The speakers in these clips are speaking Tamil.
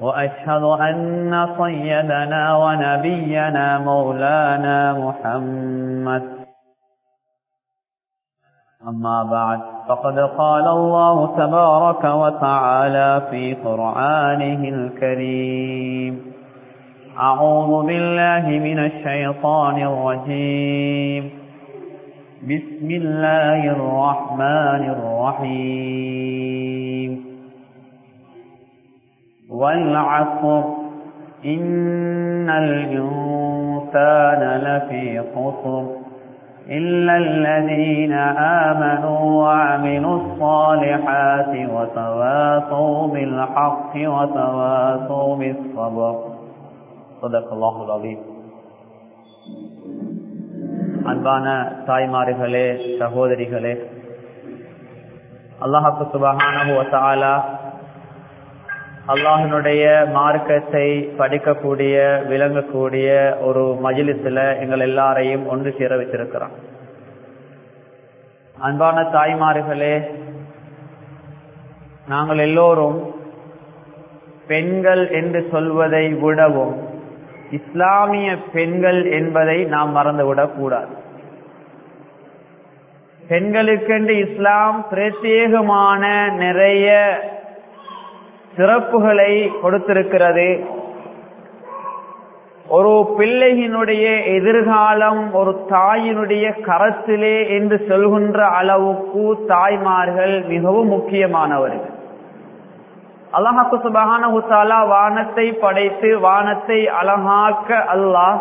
وأشهد أن سيدنا ونبينا مولانا محمد. أما بعد فقد قال الله تبارك وتعالى في قرآنه الكريم أعوذ بالله من الشيطان الرجيم. بسم الله الرحمن الرحيم. والعصر إن الإنسان لفي خسر إلا الذين آمنوا وعملوا الصالحات وتواصوا بالحق وتواصوا بالصبر صدق الله العظيم அன்பான தாய்மார்களே சகோதரிகளே அல்லாஹாக்கு சுபகான அல்லாஹினுடைய மார்க்கத்தை படிக்கக்கூடிய விளங்கக்கூடிய ஒரு மஜிலிசில் எங்கள் எல்லாரையும் ஒன்று சேர வச்சிருக்கிறான் அன்பான தாய்மார்களே நாங்கள் எல்லோரும் பெண்கள் என்று சொல்வதை விடவும் இஸ்லாமிய பெண்கள் என்பதை நாம் மறந்துவிடக் கூடாது. பெண்களுக்கென்று இஸ்லாம் பிரத்யேகமான நிறைய சிறப்புகளை கொடுத்திருக்கிறது. ஒரு பிள்ளையினுடைய எதிர்காலம் ஒரு தாயினுடைய கரத்திலே என்று சொல்கின்ற அளவுக்கு தாய்மார்கள் மிகவும் முக்கியமானவர்கள். அல்லாஹாக்கு சுபகான வானத்தை படைத்து வானத்தை அழகாக்க அல்லாஹ்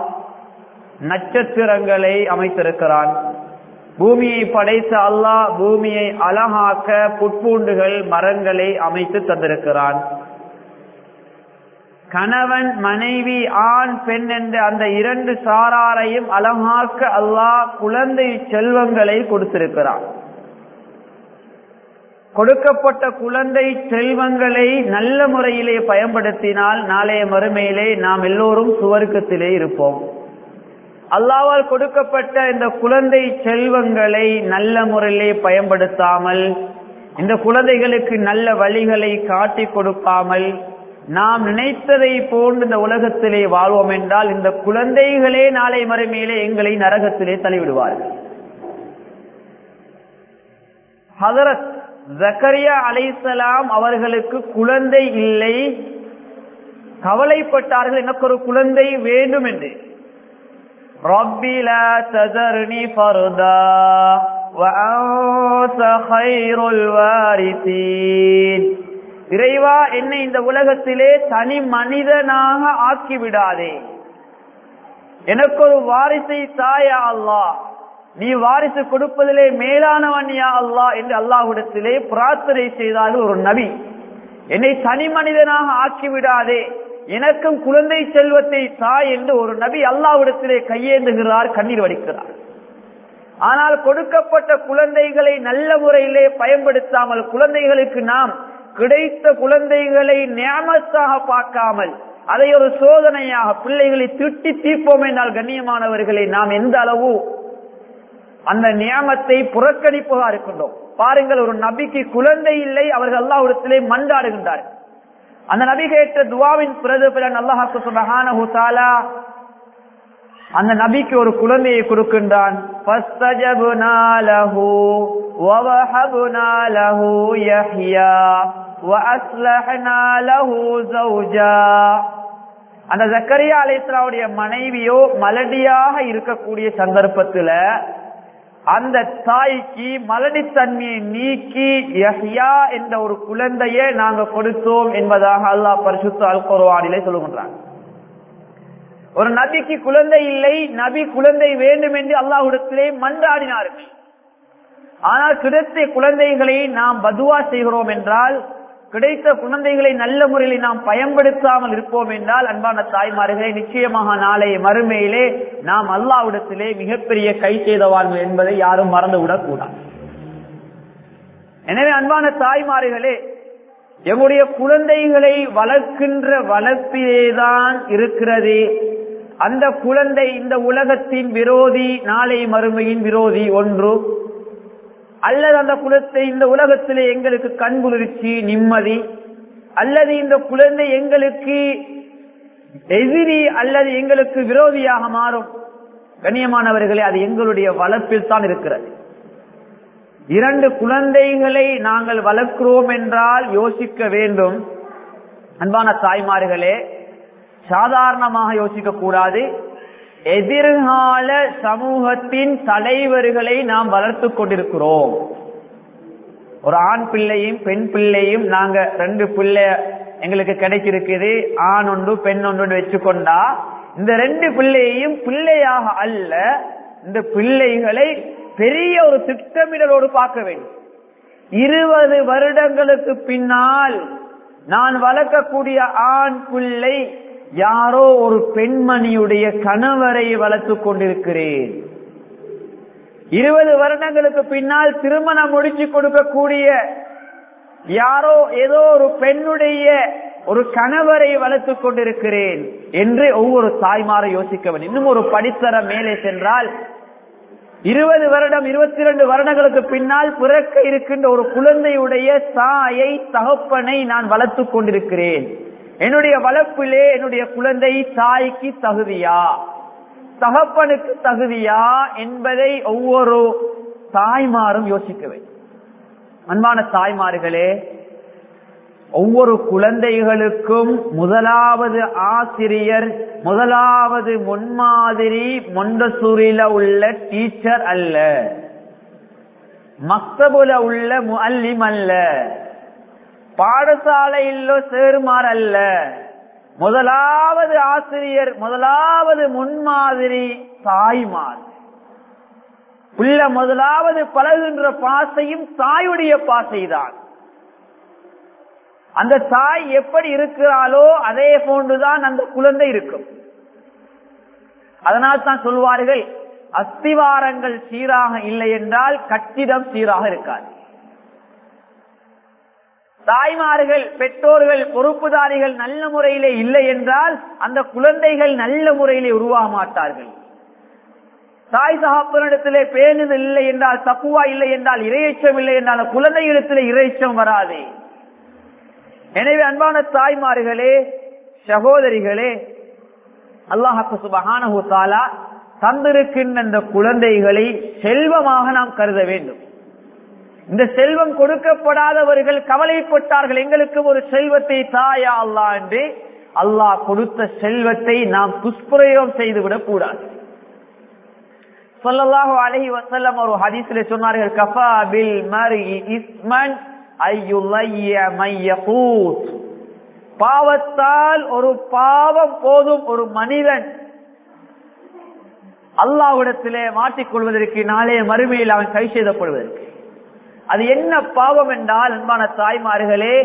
நட்சத்திரங்களை அமைத்திருக்கிறான். பூமியை படைத்த அல்லாஹ் பூமியை அழகாக்க புட்பூண்டுகள் மரங்களை அமைத்து தந்திருக்கிறான். கணவன் மனைவி ஆண் பெண் என்ற அந்த இரண்டு சாராரையும் அழகாக்க அல்லாஹ் குழந்தை செல்வங்களை கொடுத்திருக்கிறான். கொடுக்கப்பட்ட குழந்தை செல்வங்களை நல்ல முறையிலே பயன்படுத்தினால் நாளைய மறுமையிலே நாம் எல்லோரும் சுவர்க்கத்திலே இருப்போம். அல்லாவால் கொடுக்கப்பட்ட இந்த குழந்தை செல்வங்களை நல்ல முறையிலே பயன்படுத்தாமல் இந்த குழந்தைகளுக்கு நல்ல வழிகளை காட்டி கொடுக்காமல் நாம் நினைத்ததை போன்று இந்த உலகத்திலே வாழ்வோம் என்றால் இந்த குழந்தைகளே நாளை மறுமையிலே எங்களை நரகத்திலே தள்ளிவிடுவார்கள். ஹதரத் ஜக்கரியா அலைசலாம் அவர்களுக்கு குழந்தை இல்லை. கவலைப்பட்டார்கள் எனக்கு ஒரு குழந்தை வேண்டும் என்று. رب لا تذرني فردا وأنت خير الوارثين இறைவா என்னை இந்த உலகத்திலே தனி மனிதனாக ஆக்கிவிடாதே எனக்கு ஒரு வாரிசை தாயா அல்லா நீ வாரிசு கொடுப்பதிலே மேலானவன் யா அல்லா என்று அல்லாஹுடத்திலே பிரார்த்தனை செய்தார்கள் ஒரு நபி என்னை தனி மனிதனாக ஆக்கிவிடாதே எனக்கும் குழந்தை செல்வத்தை தாய் என்று ஒரு நபி அல்லாவிடத்திலே கையேந்துகிறார் கண்ணீர் வடிக்கிறார். ஆனால் கொடுக்கப்பட்ட குழந்தைகளை நல்ல முறையிலே பயன்படுத்தாமல் குழந்தைகளுக்கு நாம் கிடைத்த குழந்தைகளை நியமத்தாக பார்க்காமல் அதை ஒரு சோதனையாக பிள்ளைகளை திட்டி தீர்ப்போம் என்றால் கண்ணியமானவர்களை நாம் எந்த அளவு அந்த நியமத்தை புறக்கணிப்பதாக இருக்கின்றோம். பாருங்கள் ஒரு நபிக்கு குழந்தை இல்லை அவர்கள் அல்லாவிடத்திலே மண்டாடுகின்றார்கள் அந்த நபி கேட்ட துவாவின் பிரதிபலன் அல்லாஹாக்கு சுபஹானஹு தஆலா அந்த நபிக்கு ஒரு குழந்தையை கொடுக்கின்றான். அந்த ஜக்கரியா அலைஹிஸ்ஸலாமுடைய மனைவியோ மலடியாக இருக்கக்கூடிய சந்தர்ப்பத்துல அந்த தாய்க்கு மலடித்தன்மையை நீக்கி யஹ்யா என்ற ஒரு குழந்தையை நாங்க கொடுத்தோம் என்பதாக அல்லாஹ் பரிசுத்த அல் குர்ஆனிலே சொல்லுகின்றான். ஒரு நபிக்கு குழந்தை இல்லை நபி குழந்தை வேண்டும் என்று அல்லாஹுடத்திலே மன்றாடினார்கள். ஆனால் கிடைத்த குழந்தைகளை நாம் பதுவா செய்கிறோம் என்றால் கிடைத்த குழந்தைகளை நல்ல முறையில் நாம் பயன்படுத்தாமல் இருப்போம் என்றால் அன்பான தாய்மார்களே நிச்சயமாக நாளை மறுமையிலே நாம் அல்லாவிடத்திலே மிகப்பெரிய கை செய்தவார்கள் என்பதை யாரும் மறந்துவிடக் கூடாது எனவே அன்பான தாய்மார்களே எங்களுடைய குழந்தைகளை வளர்க்கின்ற வளர்ப்பிலேதான் இருக்கிறது. அந்த குழந்தை இந்த உலகத்தின் விரோதி நாளை மறுமையின் விரோதி ஒன்று. அல்லது அந்த குலத்தை இந்த உலகத்திலே எங்களுக்கு கண்குளிர்ச்சி நிம்மதி. அல்லது இந்த குழந்தை எங்களுக்கு எதிரி அல்லது எங்களுக்கு விரோதியாக மாறும். கண்ணியமானவர்களே அது எங்களுடைய வளர்ப்பில் தான் இருக்கிறது. இரண்டு குழந்தைகளை நாங்கள் வளர்க்கிறோம் என்றால் யோசிக்க வேண்டும். அன்பான தாய்மார்களே சாதாரணமாக யோசிக்க கூடாது எதிர்கால சமூகத்தின் தலைவர்களை நாம் வளர்த்து கொண்டிருக்கிறோம். ஒரு ஆண் பிள்ளையும் பெண் பிள்ளையும் நாங்க ரெண்டு பிள்ளை எங்களுக்கு கிடைச்சிருக்குது. ஆண் ஒன்று பெண் ஒன்று வச்சுக்கொண்டா இந்த ரெண்டு பிள்ளையையும் பிள்ளையாக அல்ல இந்த பிள்ளைகளை பெரிய ஒரு திட்டமிடலோடு பார்க்க வேண்டும். இருபது வருடங்களுக்கு பின்னால் நான் வளர்க்கக்கூடிய ஆண் பிள்ளை யாரோ ஒரு பெண்மணியுடைய கணவரை வளர்த்து கொண்டிருக்கிறேன். இருபது வருடங்களுக்கு பின்னால் திருமணம் முடிச்சு கொடுக்கக்கூடிய யாரோ ஏதோ ஒரு பெண்ணுடைய ஒரு கணவரை வளர்த்துக் கொண்டிருக்கிறேன் என்று ஒவ்வொரு தாய்மாரை யோசிக்க வேண்டும். இன்னும் ஒரு படித்தர மேலே சென்றால் இருபது வருடம் இருபத்தி இரண்டு வருடங்களுக்கு பின்னால் பிறக்க இருக்கின்ற ஒரு குழந்தையுடைய தாயை தகப்பனை நான் வளர்த்துக் கொண்டிருக்கிறேன். என்னுடைய வளர்ப்பிலே என்னுடைய குழந்தை தாய்க்கு தகுதியா? தகப்பனுக்கு தகுதியா என்பதை ஒவ்வொரு தாய்மாரும் யோசிக்க அன்பான தாய்மார்களே ஒவ்வொரு குழந்தைகளுக்கும் முதலாவது ஆசிரியர் முதலாவது முன்மாதிரி மொண்டசூரில உள்ள டீச்சர் அல்ல. மக்தபுல உள்ள முல்லிம் அல்ல. பாடசாலையிலோ சேருமாறு அல்ல முதலாவது ஆசிரியர் முதலாவது முன்மாதிரி தாய்மார். உள்ள முதலாவது பழகுகின்ற பாசையும் தாயுடைய பாசைதான். அந்த தாய் எப்படி இருக்கிறாளோ அதே போன்றுதான் அந்த குழந்தை இருக்கும். அதனால் தான் சொல்வார்கள் அஸ்திவாரங்கள் சீராக இல்லை என்றால் கட்டிடம் சீராக இருக்காது. தாய்மார்கள் பெற்றோர்கள் பொறுப்புதாரிகள் நல்ல முறையிலே இல்லை என்றால் அந்த குழந்தைகள் நல்ல முறையிலே உருவாக மாட்டார்கள். தாய் சகாப்பனிடத்திலே பேணுதல் இல்லை என்றால் தப்புவா இல்லை என்றால் இரையச்சம் இல்லை என்றால் அந்த குழந்தைகளிடத்திலே இறைச்சம் வராது. எனவே அன்பான தாய்மார்களே சகோதரிகளே அல்லாஹு சுபஹானஹு தாலா தந்திருக்கின்ற இந்த குழந்தைகளை செல்வமாக நாம் கருத வேண்டும். இந்த செல்வம் கொடுக்கப்படாதவர்கள் கவலைப்பட்டார்கள். எங்களுக்கு ஒரு செல்வத்தை தாயா அல்லா என்று அல்லாஹ் கொடுத்த செல்வத்தை நாம் துஷ்பிரயோகம் செய்துவிடக் கூடாது. சொல்லலாக அலஹி வசல்லம் ஒரு ஹதீஸ்ல சொன்னார்கள் கஃபா பில் மரி இஸ்மன் பாவத்தால் ஒரு பாவம் போதும் ஒரு மனிதன் அல்லாவிடத்திலே மாட்டிக்கொள்வதற்கு நாளே மறுமையில் அவன் கை செய்தப்படுவதற்கு அது என்ன பாவம் என்றால் அன்பான தாய்மார்களே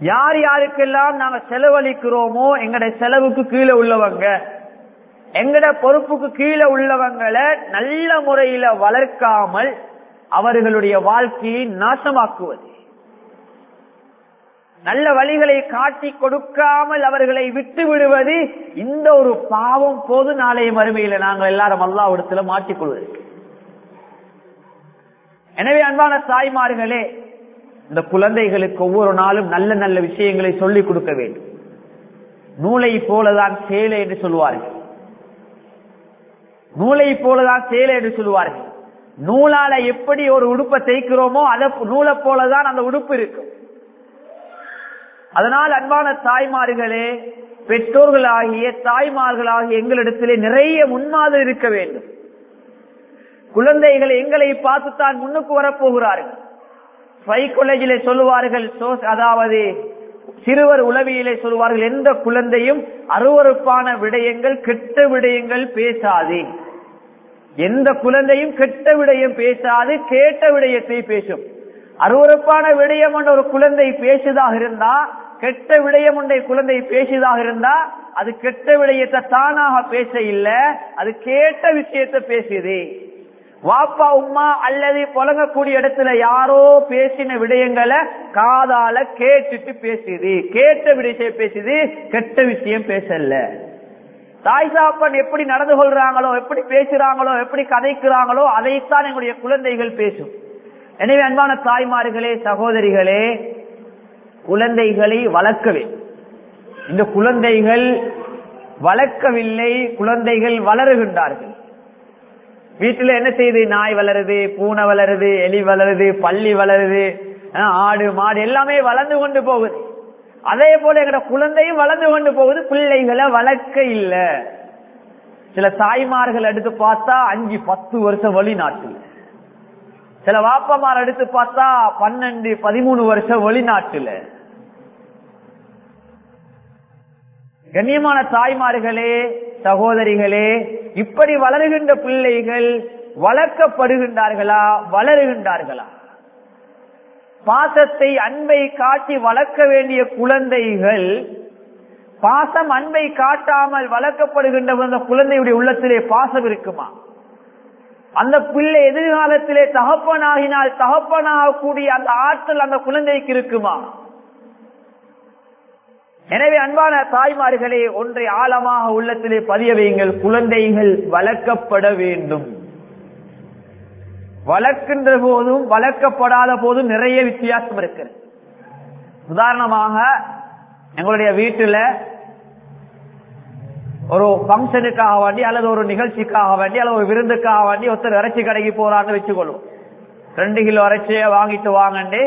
யார் யாருக்கெல்லாம் நாங்க செலவழிக்கிறோமோ எங்களுடைய செலவுக்கு கீழே உள்ளவங்க எங்கட பொறுப்புக்கு கீழே உள்ளவங்களை நல்ல முறையில வளர்க்காமல் அவர்களுடைய வாழ்க்கையை நாசமாக்குவது. நல்ல வழிகளை காட்டி கொடுக்காமல் அவர்களை விட்டு விடுவது இந்த ஒரு பாவம் போது நாளைய மறுமையில நாங்கள் எல்லாரும் அல்லாவிடத்துல மாட்டிக்கொள்வதற்கு. எனவே அன்பான தாய்மார்களே இந்த குழந்தைகளுக்கு ஒவ்வொரு நாளும் நல்ல நல்ல விஷயங்களை சொல்லிக் கொடுக்க வேண்டும். நூலை போலதான் சேலை என்று சொல்வார்கள் நூலை போலதான் சேலை என்று சொல்லுவார்கள். நூலால எப்படி ஒரு உடுப்பை தைக்கிறோமோ அதை நூலை போலதான் அந்த உடுப்பு இருக்கும். அதனால் அன்பான தாய்மார்களே பெற்றோர்களாகிய தாய்மார்களாகிய எங்களிடத்திலே நிறைய முன்மாதிரி இருக்க வேண்டும். குழந்தைகள் எங்களை பார்த்துத்தான் முன்னுக்கு வரப்போகிறார்கள். சைக்காலஜிலே சொல்லுவார்கள் அதாவது சிறுவர் உளவியிலே சொல்வார்கள் எந்த குழந்தையும் அருவறுப்பான விடயங்கள் கெட்ட விடயங்கள் பேசாது. எந்த குழந்தையும் கெட்ட விடயம் பேசாது கேட்ட விடயத்தை பேசும். அருவறுப்பான விடயம் என்ற ஒரு குழந்தை பேசுதாக இருந்தா கெட்ட விடயம் ஒன்றை குழந்தை பேசுதாக இருந்தா அது கெட்ட விடயத்தை தானாக பேச இல்ல அது கேட்ட விஷயத்தை பேசுது. வாப்பா உம்மா அல்லது புழங்கக்கூடிய இடத்துல யாரோ பேசின விடயங்களை காதால கேட்டுட்டு பேசுது. கேட்ட விடயத்தை பேசுது கெட்ட விஷயம் பேசல. தாய் சாப்பன் எப்படி நடந்து கொள்றாங்களோ எப்படி பேசுறாங்களோ எப்படி கதைக்கிறாங்களோ அதைத்தான் எங்களுடைய குழந்தைகள் பேசும். எனவே அன்பான தாய்மார்களே சகோதரிகளே குழந்தைகளை வளர்க்கவே. இந்த குழந்தைகள் வளர்க்கவில்லை குழந்தைகள் வளருகின்றார்கள். வீட்டுல என்ன செய்யுது நாய் வளருது பூனை வளருது எலி வளருது பள்ளி வளருது ஆடு மாடு எல்லாமே வளர்ந்து கொண்டு போகுது. அதே போல எங்கட குழந்தையும் வளர்ந்து கொண்டு போகுது. பிள்ளைகளை வளர்க்க இல்ல. சில தாய்மார்கள் எடுத்து பார்த்தா அஞ்சு பத்து வருஷம் வெளிநாட்டுல சில வாப்பமார் எடுத்து பார்த்தா பன்னெண்டு பதிமூணு வருஷம் வெளிநாட்டுல கண்ணியமான தாய்மார்களே சகோதரிகளே இப்படி வளருகின்ற பிள்ளைகள் வளர்க்கப்படுகின்றார்களா? வளருகின்றார்களா? பாசத்தை அன்பை காட்டி வளர்க்க வேண்டிய குழந்தைகள் பாசம் அன்பை காட்டாமல் வளர்க்கப்படுகின்ற அந்த குழந்தையுடைய உள்ளத்திலே பாசம் இருக்குமா? அந்த பிள்ளை எதிர்காலத்திலே தகப்பனாகினால் தகப்பனாகக்கூடிய அந்த ஆற்றல் அந்த குழந்தைக்கு இருக்குமா? எனவே அன்பான தாய்மார்களே ஒன்றை ஆழமாக உள்ளத்திலே பதிய வையுங்கள். குழந்தைகள் வளர்க்கப்பட வேண்டும். வளர்க்கின்ற போதும் வளர்க்கப்படாத போதும் நிறைய வித்தியாசம் இருக்கிறது உதாரணமாக எங்களுடைய வீட்டுல ஒரு பங்கனுக்காக வேண்டி அல்லது ஒரு நிகழ்ச்சிக்காக வேண்டி அல்லது ஒரு விருந்துக்காக வேண்டி ஒருத்தர் இறைச்சி கடைக்கு போறான்னு வச்சுக்கொள்ளும் ரெண்டு கிலோ இறைச்சியை வாங்கிட்டு வாங்கண்டு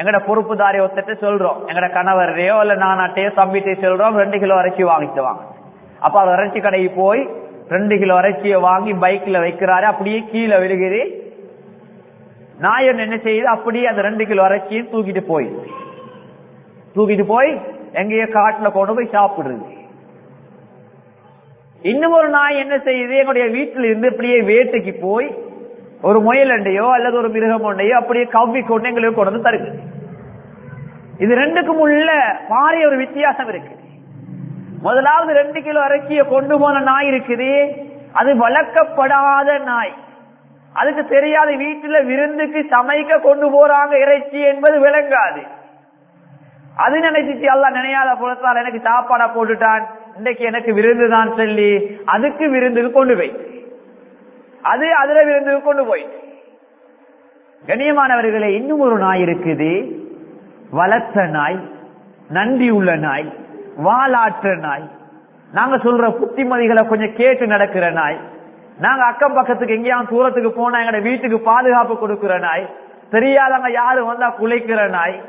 எங்கட பொறுப்புதாரி ஒருத்தட்டு சொல்றோம். எங்கட கணவரையோ இல்ல நானாட்டையோ தம்பிட்டே சொல்றோம் ரெண்டு கிலோ அரைச்சி வாங்கிட்டு வாங்க. அப்ப அவர் இறைச்சி கடைக்கு போய் ரெண்டு கிலோ அரைச்சியை வாங்கி பைக்ல வைக்கிறாரு. அப்படியே கீழே விழுகுது. நாயன் என்ன செய்யுது அப்படியே அந்த ரெண்டு கிலோ இறைச்சியும் தூக்கிட்டு போய் தூக்கிட்டு போய் எங்கேயோ காட்டுல கொண்டு போய் சாப்பிடுறது இன்னும் ஒரு நாய் என்ன செய்யுது என்னுடைய வீட்டில இருந்து அப்படியே வேட்டைக்கு போய் ஒரு முயல் அண்டையோ அல்லது ஒரு மிருகம் ஒன்றையோ அப்படியே கவ்வி கொண்டு எங்களுக்கு கொண்டு வந்து தருது. இது ரெண்டுக்கும் உள்ள பாரிய ஒரு வித்தியாசம் இருக்கு. முதலாவது ரெண்டு கிலோ அரைக்கிய கொண்டு போன நாய் இருக்குது. அது வளர்க்கப்படாத நாய். அதுக்கு தெரியாத வீட்டுல விருந்துக்கு சமைக்க கொண்டு போறாங்க இறைச்சி என்பது விளங்காது. அது நினைச்சிச்சு எல்லாம் நினையாத புலத்தால் எனக்கு சாப்பாடா போட்டுட்டான். இன்னைக்கு எனக்கு விருந்து தான் சொல்லி அதுக்கு விருந்துக்கு கொண்டு போய். அது அதுல விருந்துக்கு கொண்டு போய். கண்ணியமானவர்களே இன்னும் ஒரு நாய் இருக்குது. வளர்த்த நாய் நன்றி உள்ள நாய் வாலாற்ற நாய். நாங்க சொல்ற புத்திமதிகளை கொஞ்சம் கேட்டு நடக்கிற நாய். நாங்க அக்கம் பக்கத்துக்கு எங்கேயாவது தூரத்துக்கு போனா எங்க வீட்டுக்கு பாதுகாப்பு கொடுக்கிற நாய். தெரியாதவங்க யாரு வந்தா குலைக்கிற நாய்.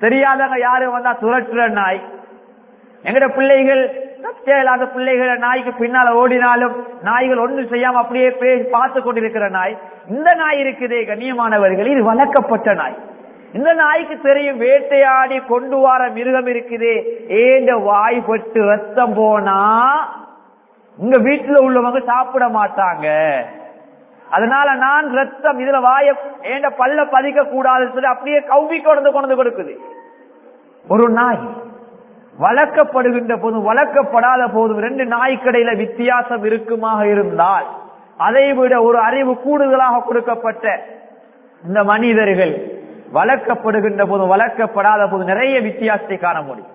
தெரியாதவங்க யாரு வந்தா துரட்டுற நாய். எங்கட பிள்ளைகள் இல்லாத பிள்ளைகளை நாய்க்கு பின்னால ஓடினாலும் நாய்கள் ஒன்றும் செய்யாம அப்படியே பேசி பார்த்து கொண்டிருக்கிற நாய் இந்த நாய் இருக்குதே கண்ணியமானவர்கள் இது வளர்க்கப்பட்ட நாய். இந்த நாய்க்கு தெரியும் வேட்டையாடி கொண்டு வர மிருகம் இருக்குது ஏண்ட வாய்ப்பட்டு ரத்தம் போனா உங்க வீட்டுல உள்ளவங்க சாப்பிட மாட்டாங்க. அதனால நான் ரத்தம் இதுல வாய ஏண்ட பல்ல பதிக்க கூடாதுன்னு சொல்லி அப்படியே கவ்வி கொண்டு கொண்டு கொடுக்குது. ஒரு நாய். வளர்க்கப்படுகின்ற போதும் வளர்க்கப்படாத போதும் ரெண்டு நாய்க்கடையில வித்தியாசம் இருக்குமாக இருந்தால் அதை விட ஒரு அறிவு கூடுதலாக கொடுக்கப்பட்ட இந்த மனிதர்கள் வளர்க்கப்படுகின்ற போதும் வளர்க்கப்படாத போது நிறைய வித்தியாசத்தை காண முடியும்.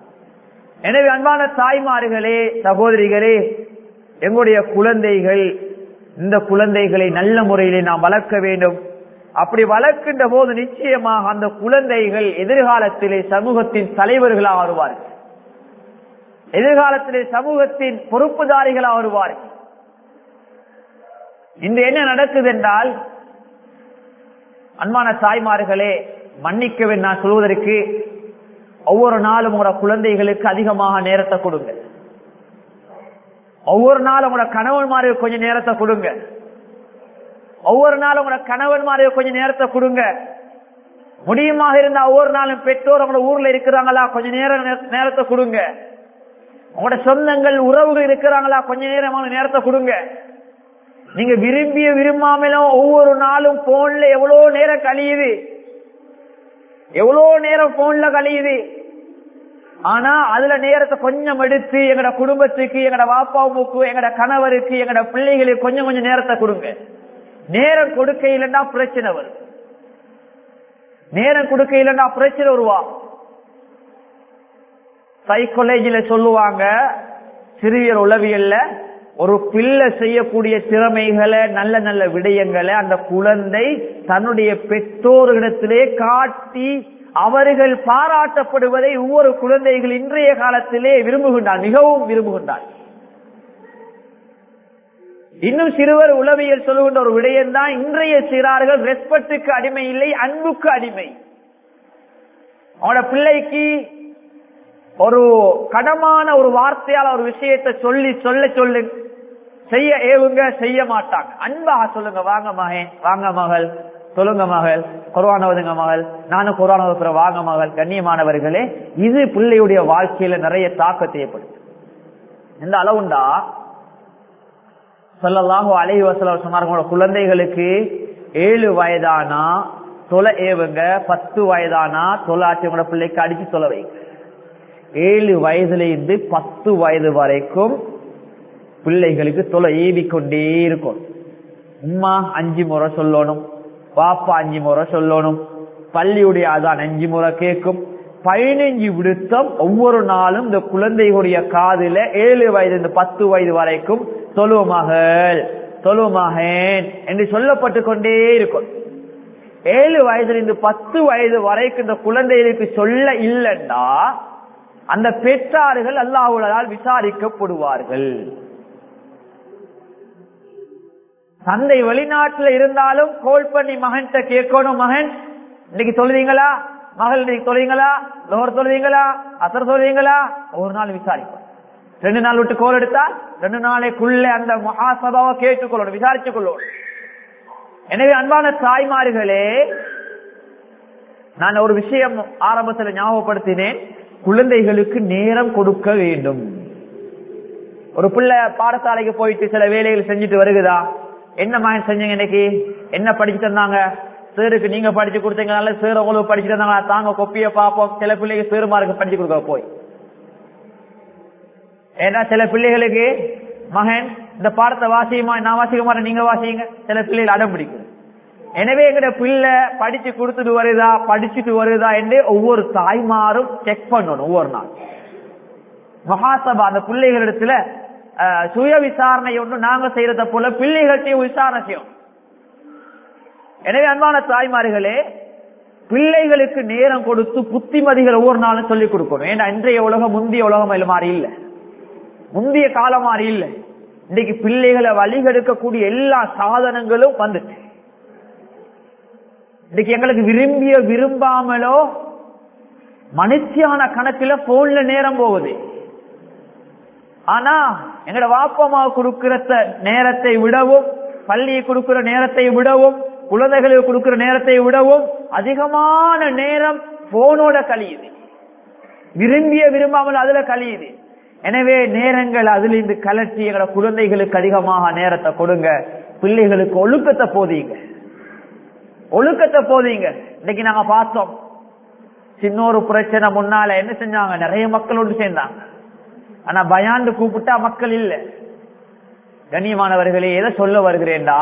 எனவே அன்பான தாய்மார்களே சகோதரிகளே எங்களுடைய குழந்தைகள் இந்த குழந்தைகளை நல்ல முறையிலே நாம் வளர்க்க வேண்டும். அப்படி வளர்க்கின்ற போது நிச்சயமாக அந்த குழந்தைகள் எதிர்காலத்திலே சமூகத்தின் தலைவர்களாக வருவார்கள் எதிர்காலத்திலே சமூகத்தின் பொறுப்புதாரிகளாக வருவார்கள் இந்த என்ன நடக்குது என்றால் அன்பான தாய்மார்களே மன்னிக்கவே நான் சொல்வதற்கு ஒவ்வொரு நாளும் உங்களோட குழந்தைகளுக்கு அதிகமாக நேரத்தை கொடுங்க. ஒவ்வொரு நாளும் உங்களோட கணவன்மாருக்கு கொஞ்சம் நேரத்தை கொடுங்க. ஒவ்வொரு நாளும் உங்களோட கணவன்மாருக்கு கொஞ்சம் நேரத்தை கொடுங்க. முடியுமாக இருந்தா ஒவ்வொரு நாளும் பெற்றோர் உங்களோட ஊர்ல இருக்கிறாங்களா கொஞ்சம் நேரம் நேரத்தை கொடுங்க. உங்களோட சொந்தங்கள் உறவுகள் இருக்கிறாங்களா? கொஞ்ச நேரமான நேரத்தை கொடுங்க. நீங்க விரும்பிய விரும்பாமலும் ஒவ்வொரு நாளும் போன்ல எவ்வளவு நேரம் கழியுது? எவ்வளவு நேரம் போன்ல கழியுது? ஆனா அதுல நேரத்தை கொஞ்சம் எடுத்து எங்கட குடும்பத்துக்கு எங்கட வாப்பாவுக்கு எங்கட கணவருக்கு எங்கட பிள்ளைகளுக்கு கொஞ்சம் கொஞ்சம் நேரத்தை கொடுங்க. நேரம் கொடுக்க இல்லைன்னா பிரச்சனை வரும். நேரம் கொடுக்க இல்லைன்னா பிரச்சனை வருவா சைக்காலஜில சொல்லுவாங்க சிறியர் உளவியல்ல ஒரு பிள்ளை செய்யக்கூடிய திறமைகளை நல்ல நல்ல விடயங்களை அந்த குழந்தை தன்னுடைய பெற்றோர்களிடத்திலே காட்டி அவர்கள் பாராட்டப்படுவதை ஒவ்வொரு குழந்தைகள் இன்றைய காலத்திலே விரும்புகின்றான் மிகவும் விரும்புகின்றான் இன்னும் சிறுவர் உளவியல் சொல்லுகின்ற ஒரு விடயம் தான் இன்றைய சிறார்கள் ரெஸ்பெக்டுக்கு அடிமை இல்லை அன்புக்கு அடிமை. அவனோட பிள்ளைக்கு ஒரு கடமான ஒரு வார்த்தையால் ஒரு விஷயத்தை சொல்லி சொல்ல சொல்லு. செய்ய ஏவுங்க செய்ய மாட்டாங்க. அன்பாக சொல்லுங்க. வாங்க மகன் வாங்க மகள். சொல்லுங்க மகள். குரவானவதுங்க மகள். நானும் குர்வானவதுக்குற வாங்க மகள். கண்ணியமானவர்களே இது பிள்ளையுடைய வாழ்க்கையில நிறைய தாக்கத்தை ஏற்படுத்து எந்த அளவுண்டா சொல்லலாக அழகி வசல சொன்னார்கள் குழந்தைகளுக்கு ஏழு வயதானா தொலை ஏவுங்க. பத்து வயதானா தொலை உங்களோட பிள்ளைக்கு அடிச்சு தொலை வைங்க. ஏழு வயதுல இருந்து பத்து வயது வரைக்கும் பிள்ளைகளுக்கு தொலை ஏவிக்கொண்டே இருக்கும். உம்மா அஞ்சு முறை சொல்லணும் பாப்பா அஞ்சு முறை சொல்லணும் பள்ளியுடைய அதான் அஞ்சு முறை கேட்கும். பதினஞ்சு விடுத்தம் ஒவ்வொரு நாளும் இந்த குழந்தைகளுடைய காதுல ஏழு வயது இந்த பத்து வயது வரைக்கும் தொழுவமகள் தொழுவமகன் என்று சொல்லப்பட்டு கொண்டே இருக்கும். ஏழு வயதுல இருந்து பத்து வயது வரைக்கும் இந்த குழந்தைகளுக்கு சொல்ல இல்லைன்னா அந்த பெற்றார்கள் அல்லாஹுடால் விசாரிக்கப்படுவார்கள். தந்தை வெளிநாட்டுல இருந்தாலும் கோல் பண்ணி மகன்கிட்ட கேட்கணும் மகன். இன்னைக்கு சொல்றீங்களா? மகள் இன்னைக்கு சொல்றீங்களா? லோர் சொல்றீங்களா? அசர் சொல்றீங்களா? ஒரு நாள் விசாரிப்போம். ரெண்டு நாள் விட்டு கோல் எடுத்தா ரெண்டு நாளைக்குள்ள அந்த மகாசபாவை கேட்டுக்கொள்ளணும் விசாரிச்சுக் கொள்ளணும். எனவே அன்பான தாய்மார்களே நான் ஒரு விஷயம் ஆரம்பத்தில் ஞாபகப்படுத்தினேன். குழந்தைகளுக்கு நேரம் கொடுக்க வேண்டும். ஒரு பிள்ளை பாடசாலைக்கு போயிட்டு சில வேலைகள் செஞ்சுட்டு வருகுதா? என்ன மகன் செஞ்சீங்க இன்னைக்கு? என்ன படிச்சு தந்தாங்க? சேருக்கு நீங்க படிச்சு கொடுத்தீங்கனால சேர் உங்களுக்கு படிச்சு தந்தாங்களா? தாங்க கொப்பிய பாப்போம். சில பிள்ளைக்கு சேருமாருக்கு படிச்சு கொடுக்க போய். ஏன்னா சில பிள்ளைகளுக்கு மகன் இந்த பாடத்தை வாசியுமா? நான் வாசிக்க மாட்டேன் நீங்க வாசிங்க. சில பிள்ளைகள் அடம் பிடிக்கும். எனவே எங்கட பிள்ளை படிச்சு கொடுத்துட்டு வருதா படிச்சுட்டு வருதா என்று ஒவ்வொரு தாய்மாரும் செக் பண்ணணும் ஒவ்வொரு நாள். மகாசபா அந்த பிள்ளைகளிடத்துல சுய விசாரணை ஒன்று நாங்க செய்யறத போல பிள்ளைகள்கிட்டையும் விசாரணை செய்யும் எனவே அன்பான தாய்மார்களே பிள்ளைகளுக்கு நேரம் கொடுத்து புத்திமதிகள் ஒவ்வொரு நாளும் சொல்லிக் கொடுக்கணும். ஏன்னா இன்றைய உலகம் முந்தைய உலகம் மாறி இல்லை. முந்தைய காலம் மாறி இல்லை. இன்னைக்கு பிள்ளைகளை வழிகெடுக்கக்கூடிய எல்லா சாதனங்களும் வந்துட்டு. இன்னைக்கு எங்களுக்கு விரும்பிய விரும்பாமலோ மனுஷியான கணக்குல போன்ல நேரம் போகுது. ஆனா எங்கட வாப்பமா கொடுக்கிற நேரத்தை விடவும் பள்ளியை கொடுக்கிற நேரத்தை விடவும் குழந்தைகளுக்கு கொடுக்கிற நேரத்தை விடவும் அதிகமான நேரம் போனோட கழியுது. விரும்பிய விரும்பாமல் அதுல கழியுது. எனவே நேரங்கள் அதுல இருந்து கலற்றி எங்களோட குழந்தைகளுக்கு அதிகமாக நேரத்தை கொடுங்க. பிள்ளைகளுக்கு ஒழுக்கத்தை போதீங்க ஒழுக்கத்தை போதீங்க. இன்னைக்கு நாங்க பார்த்தோம். சின்ன ஒரு பிரச்சனை முன்னால என்ன செஞ்சாங்க? நிறைய மக்கள் ஒன்று சேர்ந்தாங்க. ஆனா பயாண்டு கூப்பிட்டா மக்கள் இல்ல. கண்ணியமானவர்களே எதை சொல்ல வருகிறேன்டா?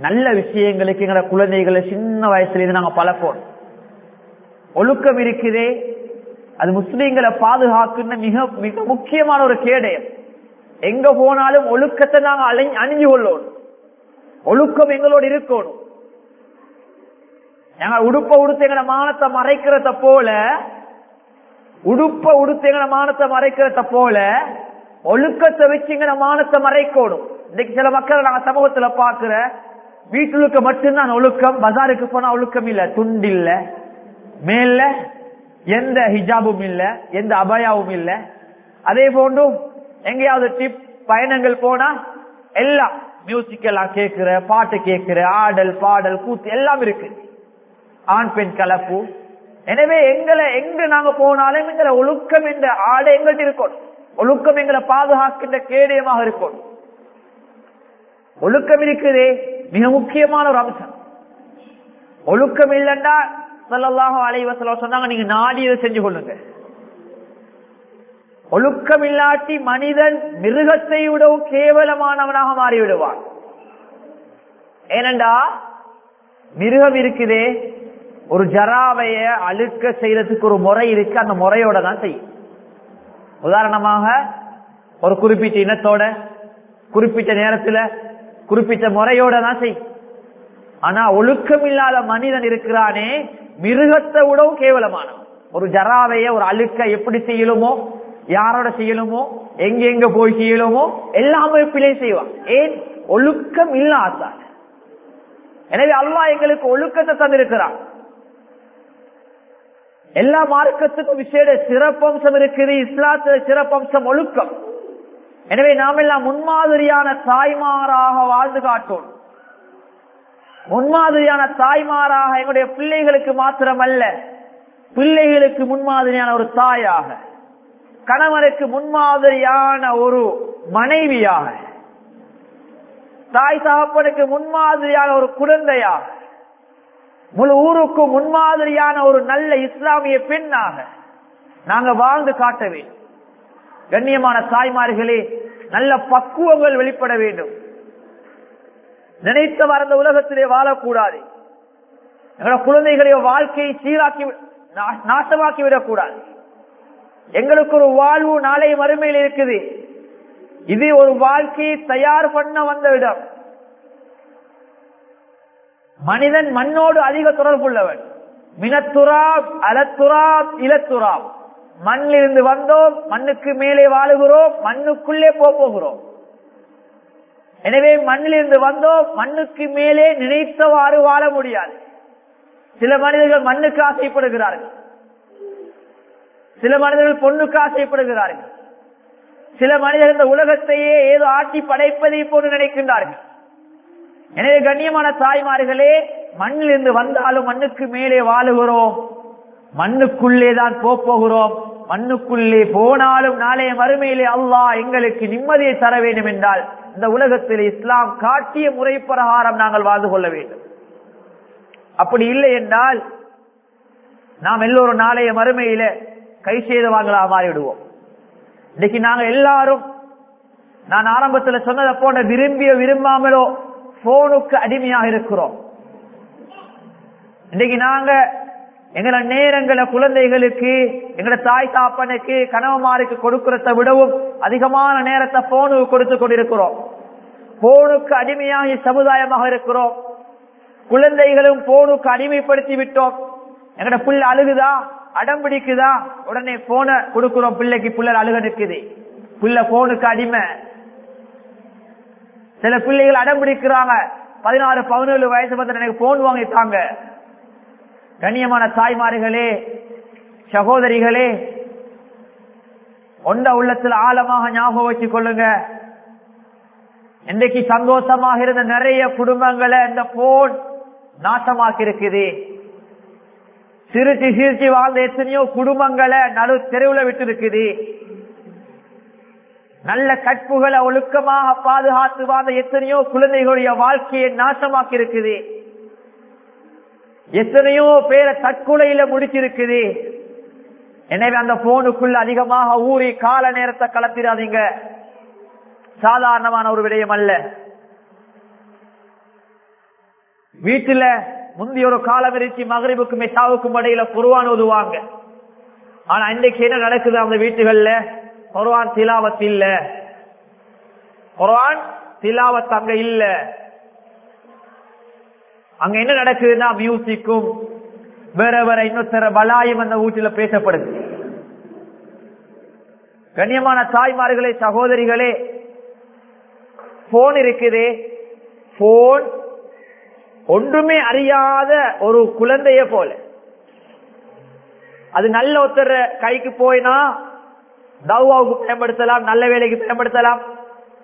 நல்ல விஷயங்களுக்கு எங்க குழந்தைகளை சின்ன வயசுல இருந்து நாங்க பழப்போம் ஒழுக்கம் இருக்குதே. அது முஸ்லீம்களை பாதுகாக்குன்னு மிக மிக முக்கியமான ஒரு கேடயம். எங்க போனாலும் ஒழுக்கத்தை நாங்க அழிஞ்சு அணிஞ்சு கொள்ளணும் ஒழுக்கம் எங்களோடு இருக்கணும். எங்க உடுப்ப உடுத்து மானத்தை மறைக்கிறத போல உடுப்ப உடுத்து மானத்தை மறைக்கிறத போல ஒழுக்கத்தை வச்சு மானத்தை மறைக்கணும் இன்னைக்கு சில மக்களை நாங்க சமூகத்துல பாக்குற வீட்டுக்கு மட்டும்தான் ஒழுக்கம் பஜாருக்கு போனா ஒழுக்கம் இல்ல துண்டு இல்ல மேல எந்த ஹிஜாபும் இல்ல எந்த அபயாவும் இல்ல அதே போன்றும் எங்கேயாவது டிப் பயணங்கள் போனா எல்லாம் மியூசிக் எல்லாம் கேட்கிற பாட்டு கேட்கிற ஆடல் பாடல் கூத்து எல்லாம் இருக்கு ஆண் பெண் கலப்பு. எனவே எங்களை எங்க நாங்க போனாலும் எங்களை ஒழுக்கம் என்ற ஆடை எங்கள்கிட்ட இருக்கணும் ஒழுக்கம் எங்களை பாதுகாக்கின்ற கேடயமாக இருக்கணும் ஒழுக்கம் இருக்குதே மிக முக்கியமான ஒரு அம்சம். ஒழுக்கம் இல்லைண்டா ஸல்லல்லாஹு அலைஹி வஸல்லம் சொன்னாங்க நீங்க நாடியதை செஞ்சு கொள்ளுங்க. ஒழுக்கம் இல்லாட்டி மனிதன் மிருகத்தை விடவும் கேவலமானவனாக மாறிவிடுவான். ஏனண்டா மிருகம் இருக்குதே ஒரு ஜராவைய அழுக்க செய்யறதுக்கு ஒரு முறை இருக்கு அந்த முறையோட தான் செய்யும். உதாரணமாக ஒரு குறிப்பிட்ட இனத்தோட குறிப்பிட்ட நேரத்துல குறிப்பிட்ட முறையோட தான் செய்யும். ஆனா ஒழுக்கம் இல்லாத மனிதன் இருக்கிறானே மிருகத்தை விடவும் கேவலமான ஒரு ஜராவைய ஒரு அழுக்க எப்படி செய்யலுமோ யாரோட செய்யலுமோ எங்க எங்க போய் செய்யலுமோ எல்லாமே பிழை செய்வான். ஏன்? ஒழுக்கம் இல்லாத எனவே அல்லா எங்களுக்கு ஒழுக்கத்தை தந்திருக்கிறான். எல்லா மார்க்கத்துக்கும் விசேட சிறப்பம்சம் இருக்குது இஸ்லாத்துல சிறப்பம்சம் ஒழுக்கம். எனவே நாம் எல்லாம் முன்மாதிரியான தாய்மாராக வாழ்ந்து காட்டோம். முன்மாதிரியான தாய்மாராக எங்களுடைய பிள்ளைகளுக்கு மாத்திரமல்ல பிள்ளைகளுக்கு முன்மாதிரியான ஒரு தாயாக கணவனுக்கு முன்மாதிரியான ஒரு மனைவியாக தாய் தகப்பனுக்கு முன்மாதிரியான ஒரு குழந்தையாக முழு ஊருக்கும் முன்மாதிரியான ஒரு நல்ல இஸ்லாமிய பெண்ணாக நாங்க வாழ்ந்து காட்ட வேண்டும். கண்ணியமான தாய்மார்களே நல்ல பக்குவங்கள் வெளிப்பட வேண்டும். நினைத்த வந்த உலகத்திலே வாழக்கூடாது. எங்களோட குழந்தைகளுடைய வாழ்க்கையை சீராக்கி நாசமாக்கி விடக்கூடாது எங்களுக்கு ஒரு வாழ்வு நாளை மறுமையில் இருக்குது. இது ஒரு வாழ்க்கையை தயார் பண்ண வந்த இடம். மனிதன் மண்ணோடு அதிக தொடர்புள்ளவன் மினத்துராப் அலத்துராப் இலத்துராப். மண்ணிலிருந்து வந்தோம் மண்ணுக்கு மேலே வாழுகிறோம் மண்ணுக்குள்ளே போகிறோம். எனவே மண்ணிலிருந்து வந்தோம் மண்ணுக்கு மேலே நினைத்தவாறு வாழ முடியாது. சில மனிதர்கள் மண்ணுக்கு ஆசைப்படுகிறார்கள். சில மனிதர்கள் பொண்ணுக்கு ஆசைப்படுகிறார்கள். சில மனிதர்கள் இந்த உலகத்தையே ஏதோ ஆட்டி படைப்பதை போன்று நினைக்கின்றார்கள். எனவே கண்ணியமான தாய்மார்களே மண்ணிலிருந்து வந்தாலும் மண்ணுக்கு மேலே வாழுகிறோம். மண்ணுக்குள்ளே தான் போகிறோம். மண்ணுக்குள்ளே போனாலும் நாளைய மறுமையிலே அல்லாஹ் எங்களுக்கு நிம்மதியை தர வேண்டும் என்றால் இந்த உலகத்தில் இஸ்லாம் காட்டிய முறை பிரகாரம் நாங்கள் வாழ்ந்து கொள்ள வேண்டும். அப்படி இல்லை என்றால் நாம் எல்லோரும் நாளைய மறுமையில கை செய்தவாங்களா மாறிவிடுவோம். இன்னைக்கு நாங்கள் எல்லாரும் நான் ஆரம்பத்தில் சொன்னதை போன்ற விரும்பிய விரும்பாமலோ போனுக்கு அடிமையாக இருக்கிறோம். இன்னைக்கு நாங்க எங்களோட நேரங்களை குழந்தைகளுக்கு எங்களோட தாய் தாப்பனுக்கு கணவன்மாருக்கு கொடுக்கறத விடவும் அதிகமான நேரத்தை போனுக்கு கொடுத்து கொண்டிருக்கிறோம். போனுக்கு அடிமையாகி சமுதாயமாக இருக்கிறோம். குழந்தைகளும் போனுக்கு அடிமைப்படுத்தி விட்டோம். எங்கட புள்ள அழுகுதா? அடம் பிடிக்குதா? உடனே போன கொடுக்கிறோம். பிள்ளைக்கு பிள்ளை அழுக நிற்குது. புள்ள போனுக்கு அடிமை. சில பிள்ளைகள் அடம் பிடிக்கிறாங்க. பதினாறு பதினேழு வயசு வந்து எனக்கு போன் வாங்கிட்டாங்க கண்ணியமான தாய்மார்களே சகோதரிகளே ஒன்ற உள்ளத்தில் ஆழமாக ஞாபகம் வச்சுக் கொள்ளுங்க. இன்றைக்கு சந்தோஷமாக இருந்த நிறைய குடும்பங்களை இந்த போன் நாசமாக்கி இருக்குது சிரிச்சு சிரிச்சு வாழ்ந்த எத்தனையோ குடும்பங்களை நடு தெருவில் விட்டு இருக்குது நல்ல கற்புகளை ஒழுக்கமாக பாதுகாத்து வாழ்ந்த எத்தனையோ குழந்தைகளுடைய வாழ்க்கையை நாசமாக்கி இருக்குது எத்தனையோ பேரை தற்கொலையில முடிச்சிருக்குது. எனவே அந்த போனுக்குள்ள அதிகமாக ஊறி கால நேரத்தை கலத்திடாதீங்க சாதாரணமான ஒரு விடயம் அல்ல. வீட்டுல முந்தைய ஒரு காலம் இருந்துச்சு மகரிபுக்கும் மெசாவுக்கும் இடையில குருவான் ஓதுவாங்க. ஆனா இன்றைக்கு என்ன நடக்குது அந்த வீட்டுகள்ல? குரான் திலாவத் இல்ல. குரான் திலாவத் அங்க இல்ல. அங்க என்ன நடக்குதுன்னா மியூசிக்கும் வேற வேற இன்னொருத்தர பலாயம் அந்த வீட்டுல பேசப்படுது. கண்ணியமான தாய்மார்களே சகோதரிகளே போன் இருக்குது. போன் ஒன்றுமே அறியாத ஒரு குழந்தைய போல. அது நல்ல ஒருத்தர் கைக்கு போயினா தவாவுக்கு பயன்படுத்தலாம் நல்ல வேலைக்கு பயன்படுத்தலாம்.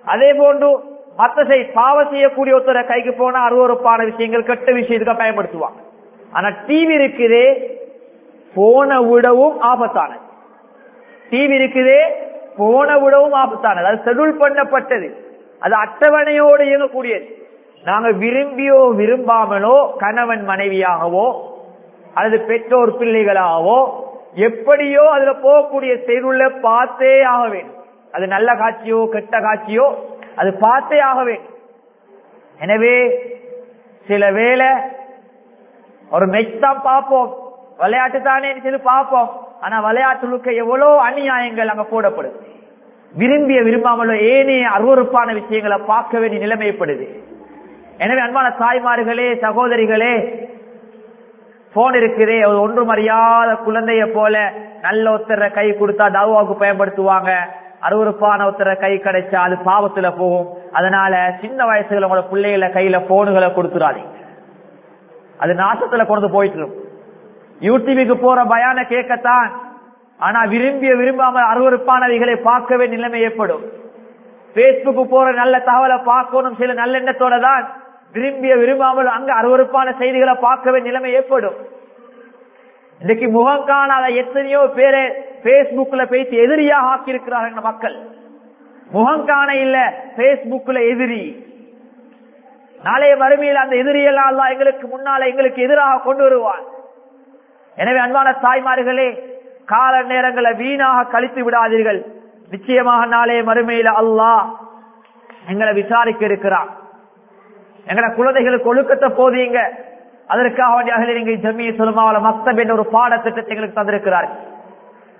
அதே போன்று மத்தசை செய் பாவம் செய்யக்கூடிய ஒருத்தர கைக்கு போனா அருவறுப்பான விஷயங்கள் கெட்ட விஷயத்துக்கு பயன்படுத்துவாங்க. ஆனா டிவி இருக்குதே போன விடவும் ஆபத்தானது. டிவி இருக்குதே போன விடவும் ஆபத்தானது. அது ஷெடியூல் பண்ணப்பட்டது. அது அட்டவணையோடு இயங்கக்கூடியது. நாங்க விரும்பியோ விரும்பாமலோ கணவன் மனைவியாகவோ அல்லது பெற்றோர் பிள்ளைகளாகவோ எப்படியோ அதுல போகக்கூடிய செய்துள்ள பார்த்தே ஆக வேண்டும். அது நல்ல காட்சியோ கெட்ட காட்சியோ அது பார்த்தே ஆக வேண்டும். எனவே சில வேளை ஒரு மெச் தான் பார்ப்போம். விளையாட்டு தானே சொல்லி பார்ப்போம். ஆனா விளையாட்டுக்கு எவ்வளவு அநியாயங்கள் அங்க போடப்படுது. விரும்பிய விரும்பாமலோ ஏனே அருவறுப்பான விஷயங்களை பார்க்க வேண்டிய நிலைமைப்படுது. எனவே அன்பான தாய்மார்களே சகோதரிகளே போன் இருக்குதே ஒரு ஒன்றும் அறியாத குழந்தைய போல நல்ல ஒருத்தர கை கொடுத்தா தாவாவுக்கு பயன்படுத்துவாங்க. அருவறுப்பான ஒருத்தர கை கிடைச்சா அது பாவத்துல போகும். அதனால சின்ன வயசுல உங்களோட பிள்ளைகளை கையில போனுகளை கொடுத்துடாதீங்க அது நாசத்துல கொண்டு போயிட்டு இருக்கும். யூடியூபுக்கு போற பயான கேட்கத்தான். ஆனா விரும்பிய விரும்பாமல் அருவறுப்பானவைகளை பார்க்கவே நிலைமை ஏற்படும். பேஸ்புக்கு போற நல்ல தகவலை பார்க்கணும் சில நல்லெண்ணத்தோட தான் விரும்பிய விரும்பாமல் அங்க அருவறுப்பான செய்திகளை பார்க்கவே நிலைமை ஏற்படும். இன்னைக்கு முகம் காணாத எத்தனையோ பேரை பேஸ்புக்ல பேசி எதிரியாக ஆக்கியிருக்கிறார்கள் மக்கள். முகம் காண இல்ல பேஸ்புக்ல எதிரி. நாளைய வறுமையில் அந்த எதிரியெல்லாம் அல்லா எங்களுக்கு முன்னால எங்களுக்கு எதிராக கொண்டு வருவார். எனவே அன்பான தாய்மார்களே கால நேரங்களை வீணாக கழித்து விடாதீர்கள். நிச்சயமாக நாளைய மறுமையில அல்லாஹ் எங்களை விசாரிக்க இருக்கிறான். எங்கட குழந்தைகளுக்கு ஒழுக்கத்தை போதீங்க அதற்காக வேண்டிய அகில நீங்க ஜம்மிய சொல்லுமாவள மக்தப் என்ற ஒரு பாடத்திட்டத்தை எங்களுக்கு தந்திருக்கிறார்.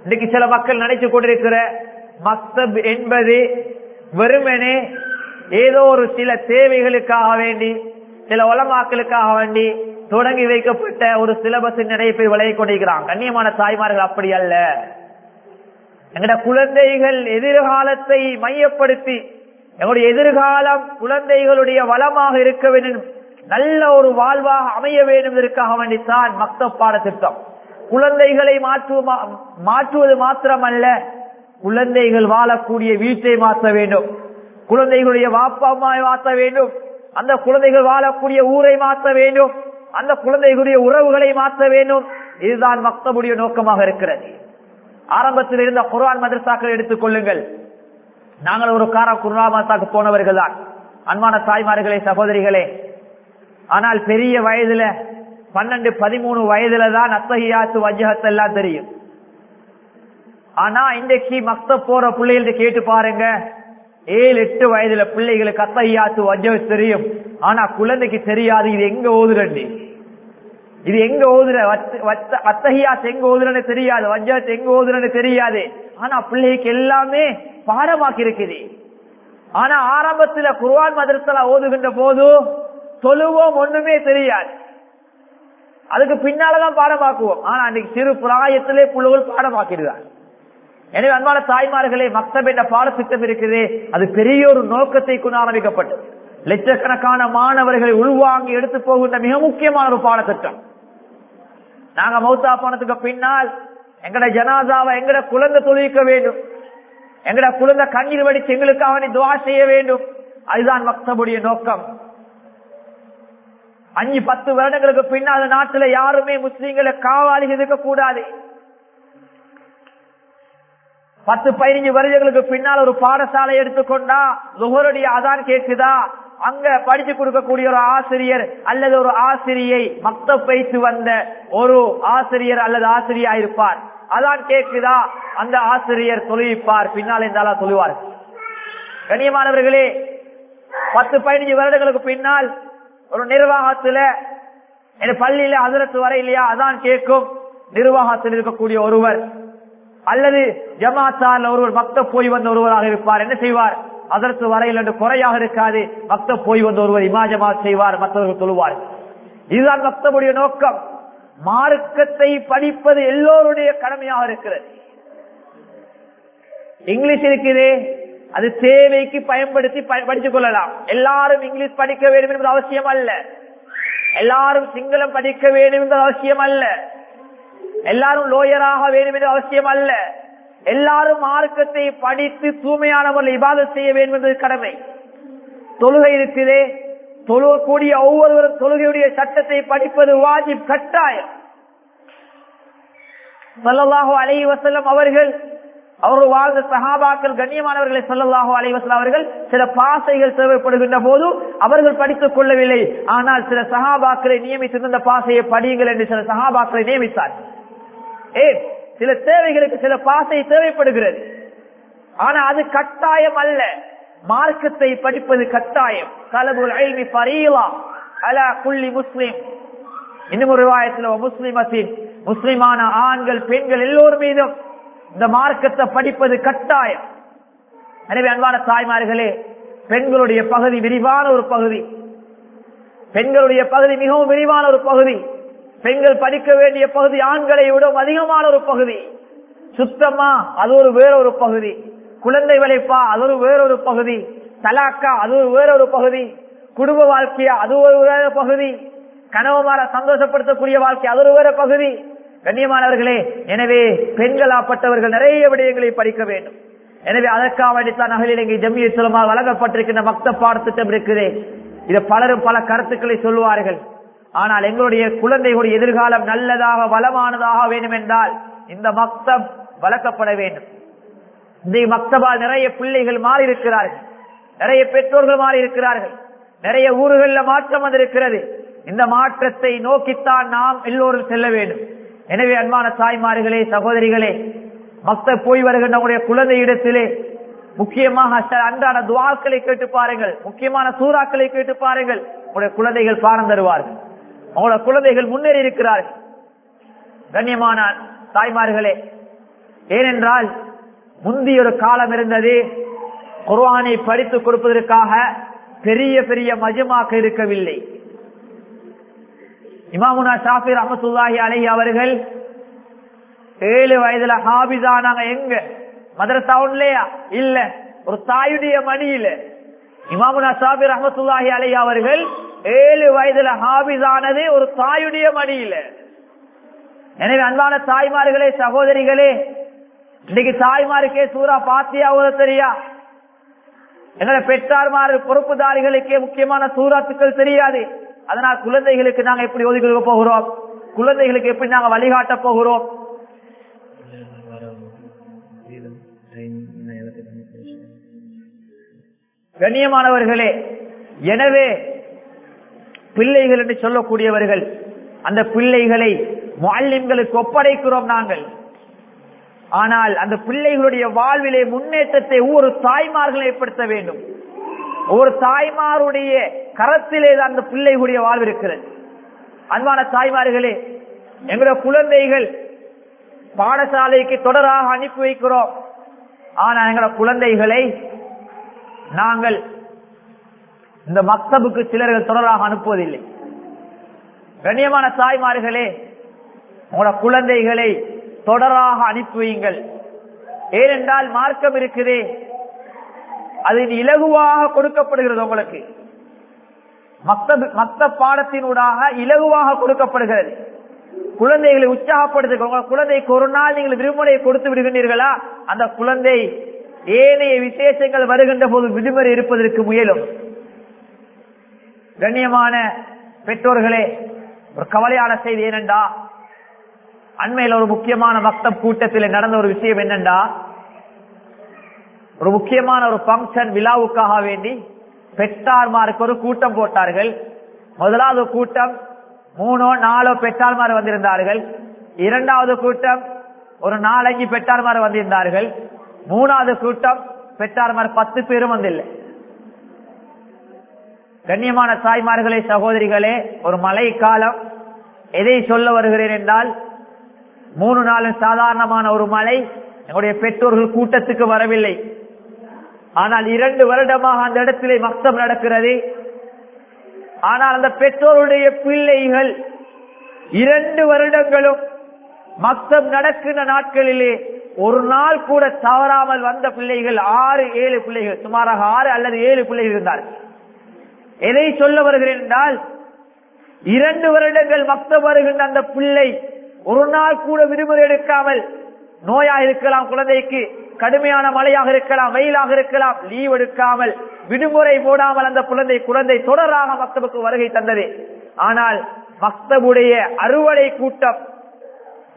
இன்னைக்கு சில மக்கள் நினைச்சு கொண்டிருக்கிற மக்தப் என்பது வெறுமனே ஏதோ ஒரு சில தேவைகளுக்காக வேண்டி சில உலமாக்களுக்காக வேண்டி தொடங்கி வைக்கப்பட்ட ஒரு சிலபஸின் நினைப்பை பேர் விளைய கொண்டிருக்கிறாங்க. கண்ணியமான தாய்மார்கள் அப்படி அல்ல. எங்கட குழந்தைகள் எதிர்காலத்தை மையப்படுத்தி எங்களுடைய எதிர்காலம் குழந்தைகளுடைய வளமாக இருக்க வேண்டும். நல்ல ஒரு வாழ்வாக அமைய வேண்டும் இதற்காக வேண்டித்தான் மக்த பாடத்திட்டம். குழந்தைகளை மாற்றுவ மாற்றுவது மாத்திரமல்ல குழந்தைகள் வாழக்கூடிய வீட்டை மாற்ற வேண்டும். குழந்தைகளுடைய வாப்பா அம்மாவை மாற்ற வேண்டும். அந்த குழந்தைகள் வாழக்கூடிய ஊரை மாற்ற வேண்டும். அந்த குழந்தைகளுடைய உறவுகளை மாற்ற வேண்டும். இதுதான் மக்தபுடைய நோக்கமாக இருக்கிறது. ஆரம்பத்தில் இருந்த குரான் மதரசாக்கள் எடுத்துக் கொள்ளுங்கள். நாங்கள் ஒரு கார குர்ஆன் போனவர்கள் தான். அன்பான தாய்மார்களே சகோதரிகளே. ஆனால் பெரிய வயதுல பன்னெண்டு பதிமூணு வயதுல தான் அத்தகையாத்து வஜகத்து எல்லாம் தெரியும். ஆனா இன்றைக்கு மக்த போற பிள்ளைகளுக்கு கேட்டு பாருங்க. ஏழு எட்டு வயதுல பிள்ளைகளுக்கு அத்தகையாத்து வஜகம் தெரியும். ஆனா குழந்தைக்கு தெரியாது இது எங்க ஓதுரண்டி இது எங்க ஓதுற? அத்தகையாத்து எங்க ஓதுறன்னு தெரியாது. வஜகத்து எங்க ஓதுறன்னு தெரியாது. ஆனா பிள்ளைக்கு எல்லாமே பாடமாக்கி இருக்குது. ஆனா ஆரம்பத்துல குர்ஆன் மதரசல ஓதுகின்ற போது தொழுவோம் ஒண்ணுமே தெரியாது. அதுக்கு பின்னாலதான் பாடமாக்குவோம். ஆனா அன்னைக்கு சிறு பிராயத்திலே புள்ளுகள் பாடமாக்கிடுவார் எனவே அன்பான தாய்மார்களே மக்தப் என்ற பாடத்திட்டம் இருக்குது. அது பெரிய ஒரு நோக்கத்தை கொண்டு ஆரம்பிக்கப்பட்டது. லட்சக்கணக்கான மாணவர்களை உள்வாங்கி எடுத்து போகின்ற மிக முக்கியமான ஒரு பாடத்திட்டம். நாங்க மௌத்தா போனதுக்கு பின்னால் எங்கட ஜனாதாவை எங்கட குழந்தை தொழிலிக்க வேண்டும். எங்கட குழந்தை கண்ணீர் வடித்து எங்களுக்கு அவனை துவா செய்ய வேண்டும். அதுதான் மக்தபுடைய நோக்கம். அஞ்சு பத்து வருடங்களுக்கு பின்னால் நாட்டுல யாருமே முஸ்லீம்களை காவாளிகள் இருக்க கூடாது. பத்து பதினஞ்சு வருடங்களுக்கு பின்னால் ஒரு பாடசாலை எடுத்துக்கொண்டா லுகருடைய அதான் கேட்குதா அங்க படிச்சு கொடுக்கக்கூடிய ஒரு ஆசிரியர் அல்லது ஒரு ஆசிரியை மக்த பயிற்சி வந்த ஒரு ஆசிரியர் அல்லது ஆசிரியா இருப்பார் அதான் கேக்குதா? அந்த ஆசிரியர் தொழுவிப்பார் பின்னால் இருந்தாலும் சொல்லுவார். கண்ணியமானவர்களே பத்து பதினஞ்சு வருடங்களுக்கு பின்னால் ஒரு நிர்வாகத்துல பள்ளியில அதிரத்து வர இல்லையா? அதான் கேட்கும் நிர்வாகத்தில் இருக்கக்கூடிய ஒருவர் அல்லது ஜமாத்தால் ஒருவர் மக்த போய் வந்த ஒருவராக இருப்பார். என்ன செய்வார்? அதற்கு வரையில் என்று குறையாக இருக்காது. மக்த போய் வந்த ஒருவர் இமாஜமா செய்வார் மற்றவர்கள் சொல்லுவார். இதுதான் மக்தபுடைய நோக்கம். மார்க்கத்தை படிப்பது எல்லோருடைய கடமையாக இருக்கிறது. இங்கிலீஷ் இருக்குது. அது தேவைக்கு பயன்படுத்தி படித்துக் கொள்ளலாம். எல்லாரும் இங்கிலீஷ் படிக்க வேண்டும் என்பது அவசியம் அல்ல. எல்லாரும் சிங்களம் படிக்க வேண்டும் என்பது அவசியம் அல்ல. எல்லாரும் லோயராக வேண்டும் என்று அவசியம் அல்ல. எல்லாரும் மார்க்கத்தை படித்து தூய்மையானவர்கள் முறையில் இபாதம் செய்ய வேண்டும் என்பது கடமை. தொழுகை இருக்குதே தொழுகக்கூடிய ஒவ்வொருவரும் தொழுகையுடைய சட்டத்தை படிப்பது வாஜிப் கட்டாயம். சொல்லலாகோ அலைஹி அவர்கள் அவர்கள் வாழ்ந்த சகாபாக்கள் கண்ணியமானவர்களை சொல்லலாக அலைவசல் அவர்கள் சில பாசைகள் தேவைப்படுகின்ற போது அவர்கள் படித்துக் கொள்ளவில்லை. ஆனால் சில சகாபாக்களை நியமித்திருந்த பாசையை படியுங்கள் என்று சில சகாபாக்களை நியமித்தார் ஏன்? சில தேவைகளுக்கு சில பாசை தேவைப்படுகிறது. ஆனா அது கட்டாயம் அல்ல. மார்க்கத்தை படிப்பது கட்டாயம். கலபுல் ஐல்மி பரீலா அலா குல்லி முஸ்லிம். இன்னும் ஒரு வாயத்தில் முஸ்லிமத்தின் முஸ்லிமான ஆண்கள் பெண்கள் எல்லோரும் மீதும் இந்த மார்க்கத்தை படிப்பது கட்டாயம். எனவே அன்பான தாய்மார்களே பெண்களுடைய பகுதி விரிவான ஒரு பகுதி. பெண்களுடைய பகுதி மிகவும் விரிவான ஒரு பகுதி. பெண்கள் படிக்க வேண்டிய பகுதி ஆண்களை விட அதிகமான ஒரு பகுதி. சுத்தமா அது ஒரு வேறொரு பகுதி. குழந்தை வளைப்பா அது ஒரு வேறொரு பகுதி. தலாக்கா அது ஒரு வேறொரு பகுதி. குடும்ப வாழ்க்கையா அது ஒரு வேற பகுதி. கனவுமார சந்தோஷப்படுத்தக்கூடிய வாழ்க்கை அது ஒரு வேற பகுதி. கண்ணியமானவர்களே எனவே பெண்களாப்பட்டவர்கள் நிறைய விடயங்களை படிக்க வேண்டும். எனவே அதற்காக வேண்டித்தான் அகலிலங்கை ஜம்மிய சுலமா வழங்கப்பட்டிருக்கின்ற மக்த பாடத்திட்டம் இருக்குது இது பலரும் பல கருத்துக்களை சொல்லுவார்கள். ஆனால் எங்களுடைய குழந்தைகளுடைய எதிர்காலம் நல்லதாக வளமானதாக வேண்டும் என்றால் இந்த மக்தப் வளர்க்கப்பட வேண்டும். இந்த மக்தபால் நிறைய பிள்ளைகள் மாறி இருக்கிறார்கள் நிறைய பெற்றோர்கள் மாறி இருக்கிறார்கள் நிறைய ஊர்களில் மாற்றம் வந்திருக்கிறது. இந்த மாற்றத்தை நோக்கித்தான் நாம் எல்லோரும் செல்ல வேண்டும். எனவே அன்பான தாய்மார்களே சகோதரிகளே மக்த போய் வருகின்ற உங்களுடைய குழந்தை இடத்திலே முக்கியமாக அன்றாட துவாக்களை கேட்டு பாருங்கள். முக்கியமான சூறாக்களை கேட்டு பாருங்கள். உடைய குழந்தைகள் பாடம் தருவார்கள். உங்களோட குழந்தைகள் முன்னேறி இருக்கிறார்கள். கண்ணியமான தாய்மார்களே ஏனென்றால் முந்தைய ஒரு காலம் இருந்தது குர்வானை படித்துக் கொடுப்பதற்காக பெரிய பெரிய மஜமாக இருக்கவில்லை. இமாமுனா ஷாஃபி ரஹமத்துல்லாஹி அலஹி அவர்கள் ஏழு வயதுல ஹாபிதானாங்க எங்க? மதரசாவுன்லயா இல்ல. ஒரு தாயுடைய மடியில இமாமுனா ஷாஃபி ரஹமத்துல்லாஹி அலஹி அவர்கள் ஏழு வயதுல ஹாபிதானது ஒரு தாயுடைய மடியில. எனவே அன்பான தாய்மார்களே சகோதரிகளே இன்னைக்கு தாய்மாருக்கே சூறா பாத்தியா ஓத தெரியா? எங்களை பெற்றார்மார் பொறுப்புதாரிகளுக்கே முக்கியமான சூறாத்துக்கள் தெரியாது. அதனால் குழந்தைகளுக்கு நாங்க எப்படி ஒதுக்கி கொடுக்க போகிறோம்? குழந்தைகளுக்கு எப்படி நாங்க வழிகாட்ட போகிறோம்? கண்ணியமானவர்களே எனவே பிள்ளைகள் என்று சொல்லக்கூடியவர்கள் அந்த பிள்ளைகளை மாலிம்களுக்கு ஒப்படைக்கிறோம் நாங்கள். ஆனால் அந்த பிள்ளைகளுடைய வாழ்விலே முன்னேற்றத்தை ஒவ்வொரு தாய்மார்கள் ஏற்படுத்த வேண்டும். ஒவ்வொரு தாய்மாருடைய கரத்திலே தான் அந்த பிள்ளைகளுடைய வாழ்வு இருக்கிறது. அன்பான தாய்மார்களே எங்களுடைய குழந்தைகள் பாடசாலைக்கு தொடராக அனுப்பி வைக்கிறோம். ஆனால் எங்களோட குழந்தைகளை நாங்கள் இந்த மக்தபுக்கு சிலர்கள் தொடராக அனுப்புவதில்லை. கண்ணியமான தாய்மார்களே உங்களோட குழந்தைகளை தொடராக அனுப்பி வையுங்கள் ஏனென்றால் மார்க்கம் இருக்குதே அது இலகுவாக கொடுக்கப்படுகிறது உங்களுக்கு. மத்த பாடத்தினூடாக இலகுவாக கொடுக்கப்படுகிறது. குழந்தைகளை உற்சாகப்படுத்த உங்கள் குழந்தைக்கு ஒரு நாள் நீங்கள் விடுமுறையை கொடுத்து விடுகின்றீர்களா? அந்த குழந்தை ஏனைய விசேஷங்கள் வருகின்ற போது விடுமுறை இருப்பதற்கு முயலும். கண்ணியமான பெற்றோர்களே ஒரு கவலையான செய்தி ஏனென்றா அண்மையில் ஒரு முக்கியமான மக்தப் கூட்டத்தில் நடந்த ஒரு விஷயம் என்னண்டா ஒரு முக்கியமான ஒரு பங்கன் விழாவுக்காக வேண்டி பெற்றார்மாருக்கு ஒரு கூட்டம் போட்டார்கள். முதலாவது கூட்டம் மூணோ நாலோ பெற்றார்மார் வந்திருந்தார்கள். இரண்டாவது கூட்டம் ஒரு நாலஞ்சு பெற்றார்மார் வந்திருந்தார்கள். மூணாவது கூட்டம் பெற்றார்மார் பத்து பேரும் வந்தில்லை. கண்ணியமான தாய்மார்களே சகோதரிகளே ஒரு மழை காலம் எதை சொல்ல வருகிறேன் என்றால் மூணு நாள் சாதாரணமான ஒரு மழை எங்களுடைய பெற்றோர்கள் கூட்டத்துக்கு வரவில்லை. ஆனால் இரண்டு வருடமாக அந்த இடத்திலே மக்தம் நடக்கிறது. ஆனால் அந்த பெற்றோருடைய பிள்ளைகள் இரண்டு வருடங்களும் மக்தம் நடக்கின்ற நாட்களிலே ஒரு நாள் கூட தவறாமல் வந்த பிள்ளைகள் ஆறு ஏழு பிள்ளைகள் சுமாராக ஆறு அல்லது ஏழு பிள்ளைகள் இருந்தார்கள். எதை சொல்ல வருகிறேன் என்றால் இரண்டு வருடங்கள் மக்தம் வருகின்ற அந்த பிள்ளை ஒரு நாள் கூட விடுமுறை எடுக்காமல் நோயா இருக்கலாம் குழந்தைக்கு கடுமையான மழையாக இருக்கலாம் வெயிலாக இருக்கலாம் லீவ் எடுக்காமல் விடுமுறை போடாமல் அந்த குழந்தை குழந்தை தொடராக மக்தபுக்கு வருகை தந்தது. ஆனால் மக்தபுடைய அறுவடை கூட்டம்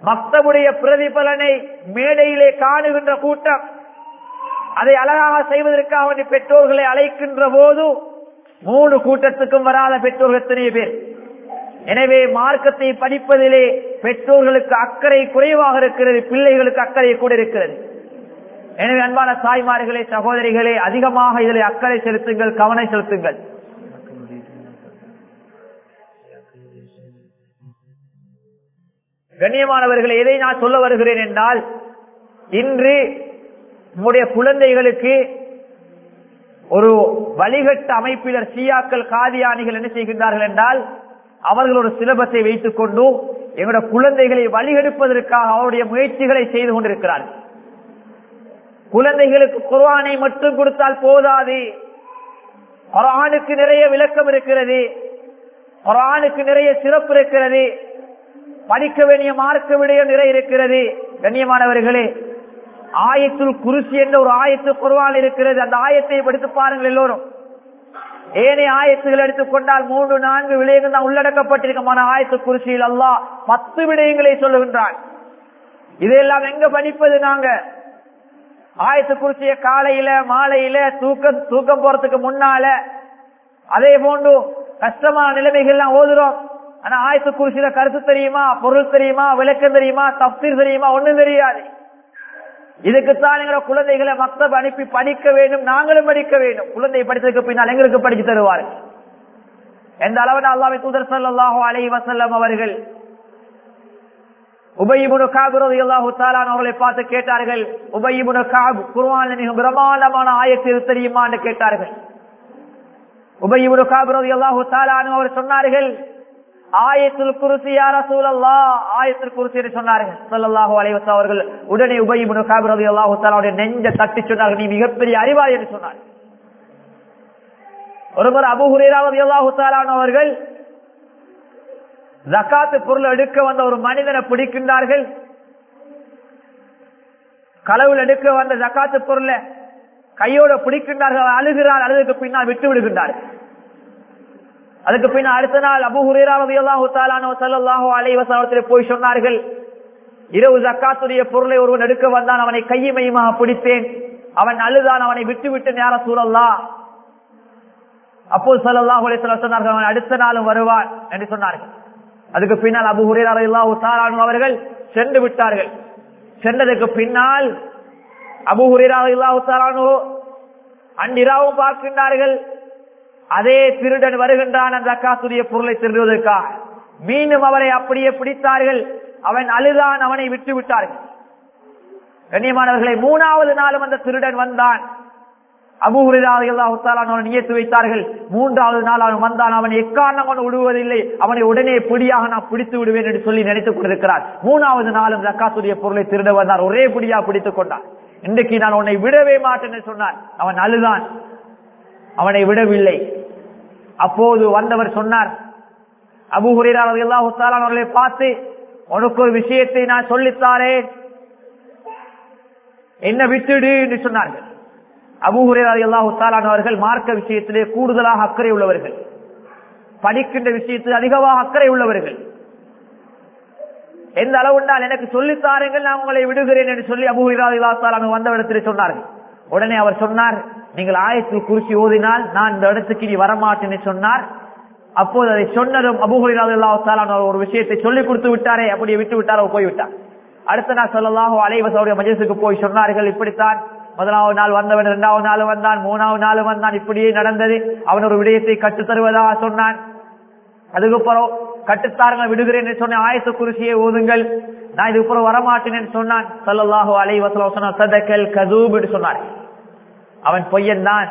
மக்தபுடைய பிரதிபலனை மேடையிலே காணுகின்ற கூட்டம் அதை அழகாக செய்வதற்காக பெற்றோர்களை அழைக்கின்ற போதும் மூணு கூட்டத்துக்கும் வராத பெற்றோர்கள் எத்தனையோ பேர். எனவே மார்க்கத்தை படிப்பதிலே பெற்றோர்களுக்கு அக்கறை குறைவாக இருக்கிறது பிள்ளைகளுக்கு அக்கறை கூட இருக்கிறது. எனவே அன்பான தாய்மார்களே சகோதரிகளே அதிகமாக இதில் அக்கறை செலுத்துங்கள் கவனம் செலுத்துங்கள். கண்ணியமானவர்கள் எதை நான் சொல்ல வருகிறேன் என்றால் இன்று நம்முடைய குழந்தைகளுக்கு ஒரு வழிகட்ட அமைப்பினர் சியாக்கள் காதியானிகள் என்ன செய்கின்றார்கள் என்றால் அவர்கள் ஒரு சிலபஸை வைத்துக் கொண்டு எங்களுடைய குழந்தைகளை வழிகெடுப்பதற்காக அவருடைய முயற்சிகளை செய்து கொண்டிருக்கிறார்கள். குழந்தைகளுக்கு குர்ஆனை மட்டும் கொடுத்தால் போதாது. குரானுக்கு நிறைய விளக்கம் இருக்கிறது. குரானுக்கு நிறைய சிறப்பு இருக்கிறது. படிக்க வேண்டிய மார்க்க விடயம் நிறைய இருக்கிறது. கண்ணியமானவர்களே ஆயத்துள் குருசி என்ற ஒரு ஆயத்து குருவால் இருக்கிறது. அந்த ஆயத்தை படித்து பாருங்கள் எல்லோரும். ஏனைய ஆயத்துகள் எடுத்துக்கொண்டால் மூன்று நான்கு விடயங்கள் தான் உள்ளடக்கப்பட்டிருக்கமான ஆயத்து குருசியில் அல்லா பத்து விடயங்களை சொல்லுகின்றான். இதையெல்லாம் எங்க படிப்பது நாங்க? ஆயத்து குறிச்சிய காலையில மாலையில தூக்கம் தூக்கம் போறதுக்கு முன்னால. அதே போன்று கஷ்டமான நிலைமைகள்லாம் ஓதுறோம். ஆனா ஆயத்து குறிச்சியில கருத்து தெரியுமா பொருள் தெரியுமா விளக்கம் தெரியுமா தப்தீர் தெரியுமா ஒண்ணும் தெரியாது. இதுக்குத்தான் எங்களை குழந்தைகளை மக்தப் அனுப்பி படிக்க வேண்டும். நாங்களும் படிக்க வேண்டும். குழந்தை படித்ததுக்கு பின்னால் எங்களுக்கு படிச்சு தருவார்கள் எந்த அளவில் அல்லாவை தூதர் சல்லாஹூ அலை வசல்லம் அவர்கள் உபயிபுனு காபுரது அல்லாஹு தாலான் அவர்களை பார்த்து கேட்டார்கள். உபயிபுனு காபு குர்வான் மிக பிரமாண்டமான ஆயத்தில் தெரியுமா என்று கேட்டார்கள். உபயிபுனு காபுரது அல்லாஹு தாலான் அவர் சொன்னார்கள் ஆயத்தில் குருசி யார சூழல்லா ஆயத்தில் குருசி என்று சொன்னார்கள். சொல்லல்லாஹு அலைவசா அவர்கள் உடனே உபயிபுனு காபுரது அல்லாஹு தாலாவுடைய நெஞ்ச தட்டி சொன்னார்கள். நீ மிகப்பெரிய அறிவாய் என்று சொன்னார் ஒருவர் அபுஹுரேராவது அல்லாஹு தாலான் அவர்கள் ஜக்காத்து பொருள் எடுக்க வந்த ஒரு மனிதனை பிடிக்கின்றார்கள். களவில் எடுக்க வந்த ஜக்காத்து பொருளை கையோட பிடிக்கின்றார்கள். அழுகிறார். அழுதுக்கு பின்னால் விட்டு விடுகின்றார்கள். அதுக்கு பின்னால் அடுத்த நாள் அபுஹுரேராவதியல்லாஹு அலைவசத்தில் போய் சொன்னார்கள் இரவு ஜக்காத்துடைய பொருளை ஒருவன் எடுக்க வந்தான் அவனை கையமையுமாக பிடித்தேன். அவன் அழுதான் அவனை விட்டு விட்டு நேர சூழல்லா அப்போது சல்லாஹ் சொன்னார்கள் அவன் அடுத்த நாளும் வருவான் என்று சொன்னார்கள். அதுக்கு பின்னால் அபு ஹுரேராஹு தாரானு அவர்கள் சென்று விட்டார்கள். சென்றதுக்கு பின்னால் அபு ஹுரேராஹு தாரானு அந்நிராவும் பார்க்கின்றார்கள். அதே திருடன் வருகின்றான் அந்த அக்காசுடைய பொருளை திருடுவதற்காக மீண்டும் அவரை அப்படியே பிடித்தார்கள். அவன் அழுதான் அவனை விட்டு விட்டார்கள். கண்ணியமானவர்களை மூணாவது நாளும் அந்த திருடன் வந்தான். அபூரிதாவுத்தாலான நியத்து வைத்தார்கள். மூன்றாவது நாள் அவன் வந்தான். அவன் எக்காரணம் அவன் விடுவதில்லை. அவனை உடனே பிடியாக நான் பிடித்து விடுவேன் என்று சொல்லி நினைத்துக் கொண்டிருக்கிறார். மூணாவது நாளும் ஜக்காத்துடைய பொருளை திருட வந்தான். ஒரே பிடியா பிடித்துக் கொண்டான். இன்றைக்கு நான் உன்னை விடவே மாட்டேன் சொன்னான். அவன் அழுதான். அவனை விடவில்லை. அப்போது வந்தவர் சொன்னார் அபுஹுரேராவுத்தாலான் அவர்களை பார்த்து உனக்கு ஒரு விஷயத்தை நான் சொல்லித்தாரேன் என்ன விட்டுடு? என்று சொன்னார்கள். அபுகுரையாளர் எல்லா உத்தாலான் அவர்கள் மார்க்க விஷயத்திலே கூடுதலாக அக்கறை உள்ளவர்கள். படிக்கின்ற விஷயத்தில் அதிகமாக அக்கறை உள்ளவர்கள். எந்த அளவுண்டால் எனக்கு சொல்லித்தாருங்கள் நான் உங்களை விடுகிறேன் என்று சொல்லி அபுஹுராதி அல்லாஹாலு வந்தவரிடத்தில் சொன்னார்கள். உடனே அவர் சொன்னார் நீங்கள் ஆயத்தில் குறிச்சி ஓதினால் நான் இந்த இடத்துக்கு நீ வரமாட்டேன்னு சொன்னார். அப்போது அதை சொன்னதும் அபுஹுராதி அவர் ஒரு விஷயத்தை சொல்லிக் கொடுத்து விட்டாரே அப்படியே விட்டு விட்டாரோ போய்விட்டார். அடுத்த நாள் சொல்லலாகோ அலைவசோடைய மஜசுக்கு போய் சொன்னார்கள் இப்படித்தான் முதலாவது நாள் வந்தவன் இரண்டாவது நாள் வந்தான் மூணாவது நாள் வந்தான் இப்படியே நடந்தது. அவன் ஒரு விடயத்தை கற்றுத் தருவதாக சொன்னான். அதுக்கப்புறம் கட்டுத்தாரங்கள் விடுகிறேன் சொன்ன ஆயத்த குறிச்சியை ஓதுங்கள் நான் இதுக்கப்புறம் வரமாட்டேன் சொன்னான். சொல்லல்லாஹோ அலை வசலம் சதக்கல் கதூப் என்று சொன்னார் அவன் பொய்யன் தான்.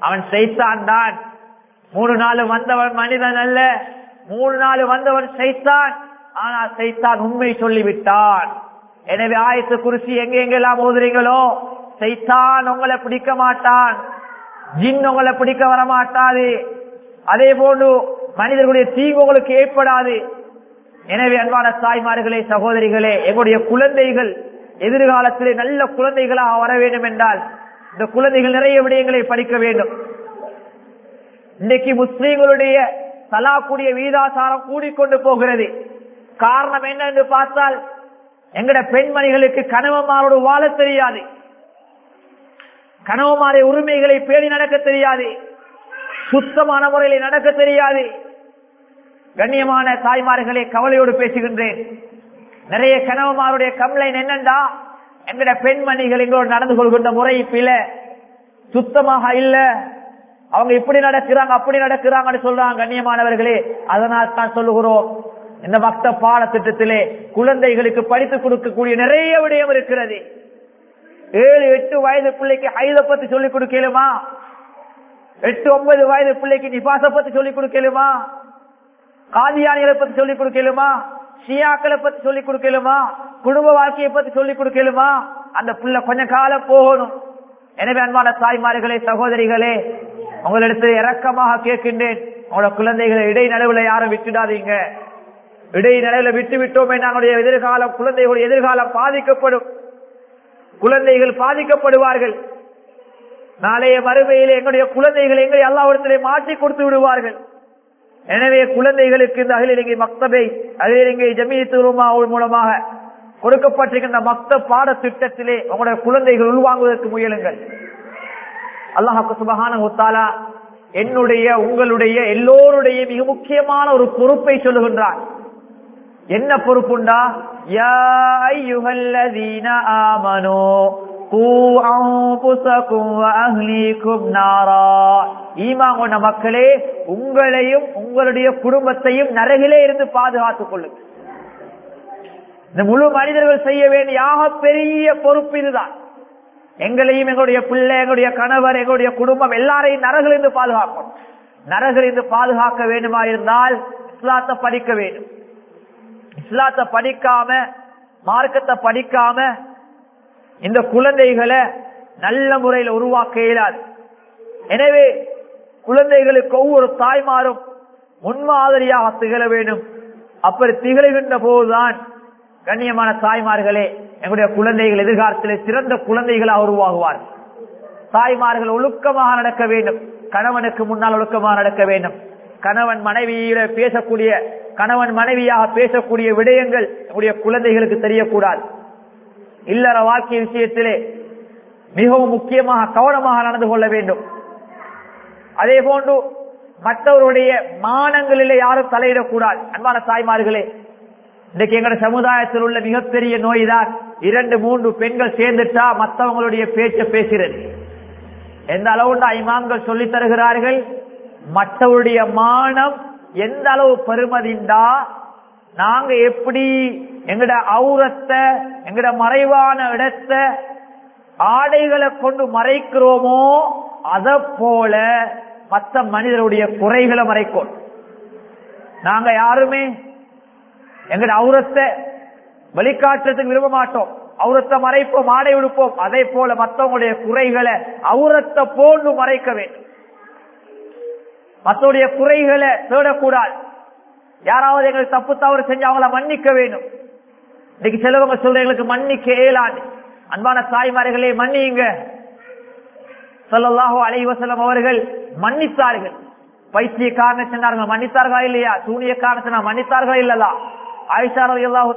அவன் செய்தான் தான். மூணு நாள் வந்தவன் மனிதன் அல்ல. மூணு நாள் வந்தவன் செய்தான் ஆனால் செய்தான் உண்மை சொல்லிவிட்டான். எனவே ஆயத்து குறிச்சி எங்க எங்கெல்லாம் ஓதுறீங்களோ செய்தான் உங்களை பிடிக்க மாட்டான். ஜின் உங்களை பிடிக்க வர மாட்டாது அதே போன்று மனிதர்களுடைய தீங்கு உங்களுக்கு ஏற்படாது. எனவே அன்பான தாய்மார்களே சகோதரிகளே எங்களுடைய குழந்தைகள் எதிர்காலத்திலே நல்ல குழந்தைகளாக வர வேண்டும் என்றால் இந்த குழந்தைகள் நிறைய விடயங்களை படிக்க வேண்டும். இன்னைக்கு முஸ்லீம்களுடைய தலாக்குடைய வீதாசாரம் கூடிக்கொண்டு போகிறது. காரணம் என்ன என்று பார்த்தால் எங்கட பெண்மணிகளுக்கு கணவன்மாரோடு வாழ தெரியாது. கணவன்மாரை உரிமைகளை பேணி நடக்க தெரியாது. சுத்தமான முறையில் நடக்க தெரியாது. கண்ணியமான தாய்மார்களை கவலையோடு பேசுகின்றேன். நிறைய கணவன்மாருடைய கம்ப்ளைண்ட் என்னண்டா? எங்கட பெண்மணிகள் எங்களோடு நடந்து கொள்கின்ற முறை பில சுத்தமாக இல்ல. அவங்க இப்படி நடக்கிறாங்க அப்படி நடக்கிறாங்கன்னு சொல்றாங்க கண்ணியமானவர்களே. அதனால் தான் சொல்லுகிறோம். இந்த பக்த பாடத்திட்டத்திலே குழந்தைகளுக்கு படித்துக் கொடுக்கக்கூடிய நிறைய விடயம் இருக்கிறது. ஏழு எட்டு வயது பிள்ளைக்கு ஐத பத்தி சொல்லிக் கொடுக்கலுமா? எட்டு ஒன்பது வயது பிள்ளைக்கு நிபாச பத்தி சொல்லிக் கொடுக்கலுமா? காதியானிகளை பத்தி சொல்லிக் கொடுக்கலுமா? ஷியாக்களை பத்தி சொல்லிக் கொடுக்கலுமா? குடும்ப வாழ்க்கையை பத்தி சொல்லிக் கொடுக்கலுமா? அந்த புள்ள கொஞ்ச காலம் போகணும். எனவே அன்பான தாய்மார்களே சகோதரிகளே உங்களிடத்தில் இரக்கமாக கேட்கின்றேன். உங்களோட குழந்தைகளை இடைநடுவில் யாரும் விட்டுடாதீங்க. இடைநடுவில் விட்டு விட்டோமே நம்முடைய எதிர்காலம் குழந்தைகளுடைய எதிர்காலம் பாதிக்கப்படும். குழந்தைகள் பாதிக்கப்படுவார்கள். நாளைய மறுமையில் எங்களுடைய குழந்தைகள் எங்களை எல்லாவிடத்திலே மாற்றி கொடுத்து விடுவார்கள். எனவே குழந்தைகளுக்கு இந்த அகிலிங்கை மக்தபை அகிலிங்கை ஜமீத்துருமா மூலமாக கொடுக்கப்பட்டிருக்கின்ற மக்த பாட திட்டத்திலே உங்களுடைய குழந்தைகள் உள்வாங்குவதற்கு முயலுங்கள். அல்லாஹாக்கு சுபகான ஒத்தாலா என்னுடைய உங்களுடைய எல்லோருடைய மிக முக்கியமான ஒரு பொறுப்பை சொல்லுகின்றார் என்ன பொறுப்புண்டா? யா ஐயுகல்லதீன ஆமனோ. ஈமாங்கொண்ட மக்களே உங்களையும் உங்களுடைய குடும்பத்தையும் நரகிலே இருந்து பாதுகாத்துக் கொள்ளுங்கள். இந்த முழு மனிதர்கள் செய்ய வேண்டிய ஆக பெரிய பொறுப்பு இதுதான். எங்களையும் எங்களுடைய பிள்ளை எங்களுடைய கணவர் எங்களுடைய குடும்பம் எல்லாரையும் நரகிலிருந்து பாதுகாக்கணும். நரகிலிருந்து பாதுகாக்க வேண்டுமா இருந்தால் இஸ்லாத்தை படிக்க வேண்டும். இஸ்லாத்தை படிக்காம மார்க்கத்தை படிக்காம இந்த குழந்தைகளை நல்ல முறையில் உருவாக்க இயலாது. எனவே குழந்தைகளுக்கு ஒவ்வொரு தாய்மாரும் முன்மாதிரியாக திகழ வேண்டும். அப்படி திகழ்கின்ற போதுதான் கண்ணியமான தாய்மார்களே எங்களுடைய குழந்தைகள் எதிர்காலத்தில் சிறந்த குழந்தைகளாக உருவாகுவார் தாய்மார்கள் ஒழுக்கமாக நடக்க வேண்டும். கணவனுக்கு முன்னால் ஒழுக்கமாக நடக்க வேண்டும். கணவன் மனைவியில பேசக்கூடிய கணவன் மனைவியாக பேசக்கூடிய விடயங்கள் நம்முடைய குழந்தைகளுக்கு தெரியக்கூடாது. இல்லற வாழ்க்கை விஷயத்திலே மிகவும் முக்கியமாக கவனமாக நடந்து கொள்ள வேண்டும். அதே போன்று மற்றவருடைய மானங்களிலே யாரும் தலையிடக்கூடாது. அன்பான தாய்மார்களே இன்றைக்கு எங்களுடைய சமுதாயத்தில் உள்ள மிகப்பெரிய நோய் தான் இரண்டு மூன்று பெண்கள் சேர்ந்துட்டா மற்றவங்களுடைய பேச்ச பேசுகிறது. எந்த அளவுண்டா இமாம்கள் சொல்லி தருகிறார்கள்? மற்றவருடைய மானம் எந்த அளவு பெருமதிண்டா நாங்க எப்படி எங்கட அவுரத்தை எங்கட மறைவான இடத்தை ஆடைகளை கொண்டு மறைக்கிறோமோ அத போல மற்ற மனிதருடைய குறைகளை மறைக்கும் நாங்க யாருமே எங்கட அவுரத்தை வெளிக்காட்டுறதுக்கு விரும்ப மாட்டோம். அவுரத்தை மறைப்போம் ஆடை உடுப்போம். அதே போல மற்றவங்களுடைய குறைகளை அவுரத்தை போன்று மறைக்க வேண்டும். மற்றவருடைய குறைகளை தேடக்கூடாது. யாராவது எங்களுக்கு தப்பு தவறு செஞ்சு அவங்கள மன்னிக்க வேணும் இன்னைக்கு சிலவங்க சொல்ற எங்களுக்கு மன்னிக்க ஏலாது அன்பான தாய்மார்களே மன்னியுங்க. சொல்லலாஹோ அலைவசலம் அவர்கள் மன்னித்தார்கள். பைத்திய காரணம் சொன்னார்கள் மன்னித்தார்களா இல்லையா? சூனிய காரணத்தை மன்னித்தார்களா இல்லதா ஆயிஷாரதி அல்லாஹு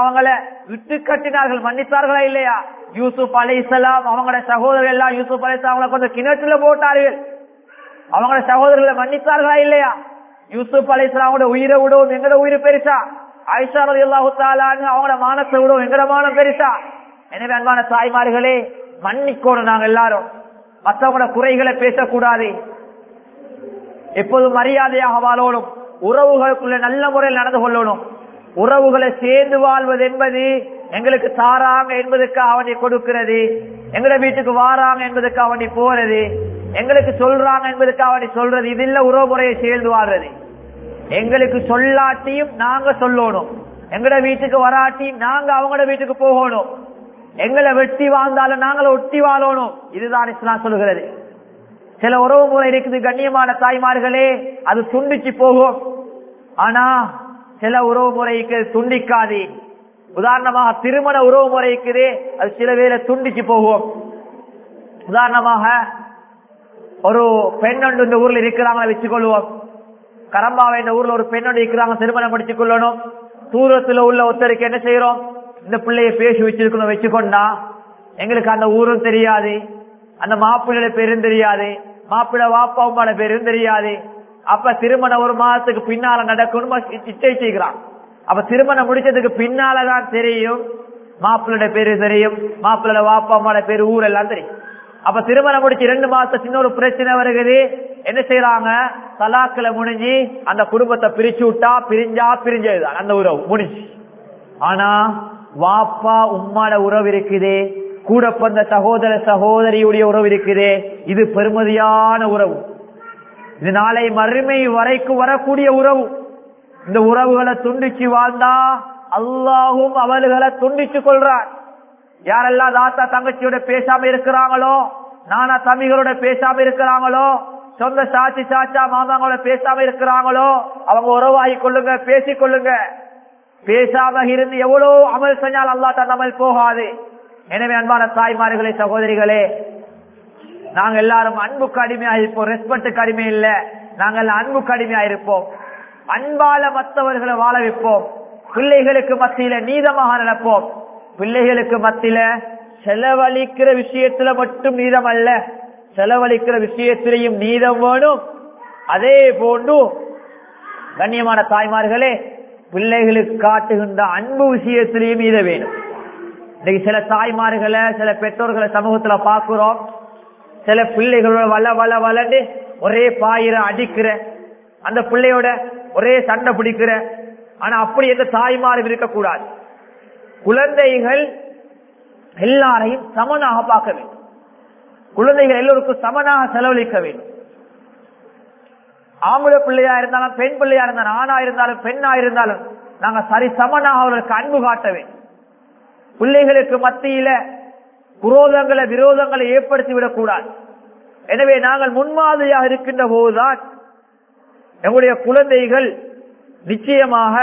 அவங்கள விட்டு கட்டினார்கள் மன்னித்தார்களா இல்லையா? யூசுப் அலை இஸ்லாம் அவங்களோட சகோதரர் எல்லாம் யூசுப் அலை அவங்களை கொஞ்சம் கிணற்றுல போட்டார்கள். அவங்களோட சகோதரர்களை மன்னித்தார்களா இல்லையா? யூசுப் அலி இஸ்லாமோட உயிரை விடவும் எங்கட உயிர் பெருசா? ஆயிஷாரதி அல்லாஹு அவங்களோட மானத்தை விடவும் எங்கட மானம் பெருசா? எனவே அன்பான தாய்மார்களே மன்னிக்கோணும் நாங்க எல்லாரும். மற்றவங்களோட குறைகளை பேசக்கூடாது. எப்போதும் மரியாதையாக வாழணும். உறவுகளுக்குள்ள நல்ல முறையில் நடந்து கொள்ளணும். உறவுகளை சேர்ந்து வாழ்வது என்பது எங்களுக்கு தாராங்க என்பதற்கு அவனை கொடுக்கிறது. எங்களோட வீட்டுக்கு வாராங்க என்பதற்கு அவனை போறது. எங்களுக்கு சொல்றாங்க என்பதற்கு அவனை சொல்றது. இது இல்ல உறவு முறையை சேர்ந்து வாழ்றது. எங்களுக்கு சொல்லாட்டியும் நாங்க சொல்லணும். எங்கட வீட்டுக்கு வராட்டியும் நாங்க அவங்களோட வீட்டுக்கு போகணும். எங்களை வெட்டி வாழ்ந்தாலும் நாங்கள ஒட்டி வாழணும். இதுதான் இஸ்லாம் சொல்லுகிறது. சில உறவு முறை இருக்குது கண்ணியமான தாய்மார்களே அது துண்டிச்சு போகும். ஆனா சில உறவு முறைக்கு துண்டிக்காது. உதாரணமாக திருமண உறவு முறை இருக்குது அது சில வேலை துண்டிச்சு போகும். உதாரணமாக ஒரு பெண் ஒன்று இந்த ஊர்ல இருக்கிறாங்களா வச்சுக்கொள்வோம். கரம்பாவை இந்த ஊர்ல ஒரு பெண்ணோட இருக்கிறாங்க திருமணம் முடிச்சு கொள்ளணும். தூரத்துல உள்ள ஒருத்தருக்கு என்ன செய்யறோம்? இந்த பிள்ளைய பேசி வச்சிருக்கணும் வச்சுக்கொண்டா எங்களுக்கு அந்த ஊரும் தெரியாது. அந்த மாப்பிள்ளை பேரும் தெரியாது. மாப்பிள்ளை வாப்பா உமான பேரும் தெரியாது. அப்ப திருமணம் ஒரு மாதத்துக்கு பின்னால நடக்கணும் நிச்சயிச்சுக்கிறான் அப்ப திருமணம் முடிச்சதுக்கு பின்னாலதான் தெரியும். மாப்பிள்ளோட பேரு தெரியும். மாப்பிள்ளோட வாப்பா அம்மாவோட பேரு ஊர் எல்லாம் தெரியும். அப்ப திருமணம் முடிச்சு ரெண்டு மாசத்துக்கு இன்னொரு ஒரு பிரச்சனை வருகிறது. என்ன செய்யறாங்க தலாக்களை முடிஞ்சு அந்த குடும்பத்தை பிரிச்சு விட்டா பிரிஞ்சா பிரிஞ்சதுதான் அந்த உறவு முடிஞ்சு. ஆனா வாப்பா உம்மாட உறவு இருக்குதே. கூட பிறந்த சகோதர சகோதரியுடைய உறவு இருக்குதே. இது பெருமதியான உறவு. இது நாளை மறுமை வரைக்கும் வரக்கூடிய உறவு. இந்த உறவுகளை துண்டிச்சு வாழ்ந்தா அல்லாஹும் அவர்களை துண்டிச்சு கொள்றான் யாரெல்லாம் தாத்தா தங்கச்சியோட பேசாம இருக்கிறாங்களோ நானா தம்பிகளோட பேசாம இருக்கிறாங்களோ சொந்த சாட்சி சாச்சா மாமாங்களோட பேசாம இருக்கிறாங்களோ அவங்க உறவாகி கொள்ளுங்க பேசிக் கொள்ளுங்க. பேசாம இருந்து எவ்வளவு அமல் செஞ்சால் அல்லா தான் அமல் போகாது. எனவே அன்பான தாய்மார்களே சகோதரிகளே நாங்க எல்லாரும் அன்புக்கு அடிமையா இருப்போம் ரெஸ்பெக்டுக்கு அடிமை இல்ல. நாங்கள் அன்புக்கு அடிமையா இருப்போம். அன்பால மற்றவர்களை வாழ வைப்போம். பிள்ளைகளுக்கு மத்தியில நீதமாக நடப்போம். பிள்ளைகளுக்கு மத்தியில செலவழிக்கிற விஷயத்துல மட்டும் நீதம் அல்ல செலவழிக்கிற விஷயத்திலையும் நீதம் வேணும். அதே போன்று கண்ணியமான தாய்மார்களே பிள்ளைகளுக்கு காட்டுகின்ற அன்பு விஷயத்திலையும் நீத வேணும். இன்னைக்கு சில தாய்மார்களை சில பெற்றோர்களை சமூகத்துல பாக்குறோம் சில பிள்ளைகளோட வள வள வளர்ந்து ஒரே பாயிர அடிக்கிற அந்த பிள்ளையோட ஒரே சண்டை பிடிக்கிற. ஆனா அப்படி எந்த தாய்மாரும் இருக்கக்கூடாது. குழந்தைகள் எல்லாரையும் சமனாக பார்க்க வேண்டும். குழந்தைகள் எல்லோருக்கும் சமனாக செலவழிக்க வேண்டும். ஆம்பளை பிள்ளையா இருந்தாலும் பெண் பிள்ளையா இருந்தாலும் ஆணா இருந்தாலும் பெண்ணா இருந்தாலும் நாங்க சரி சமனாக அவர்களுக்கு அன்பு காட்ட வேண்டும். பிள்ளைகளுக்கு மத்தியில குரோதங்களை விரோதங்களை ஏற்படுத்தி விடக்கூடாது. எனவே நாங்கள் முன்மாதிரியாக இருக்கின்ற போதுதான் எங்களுடைய குழந்தைகள் நிச்சயமாக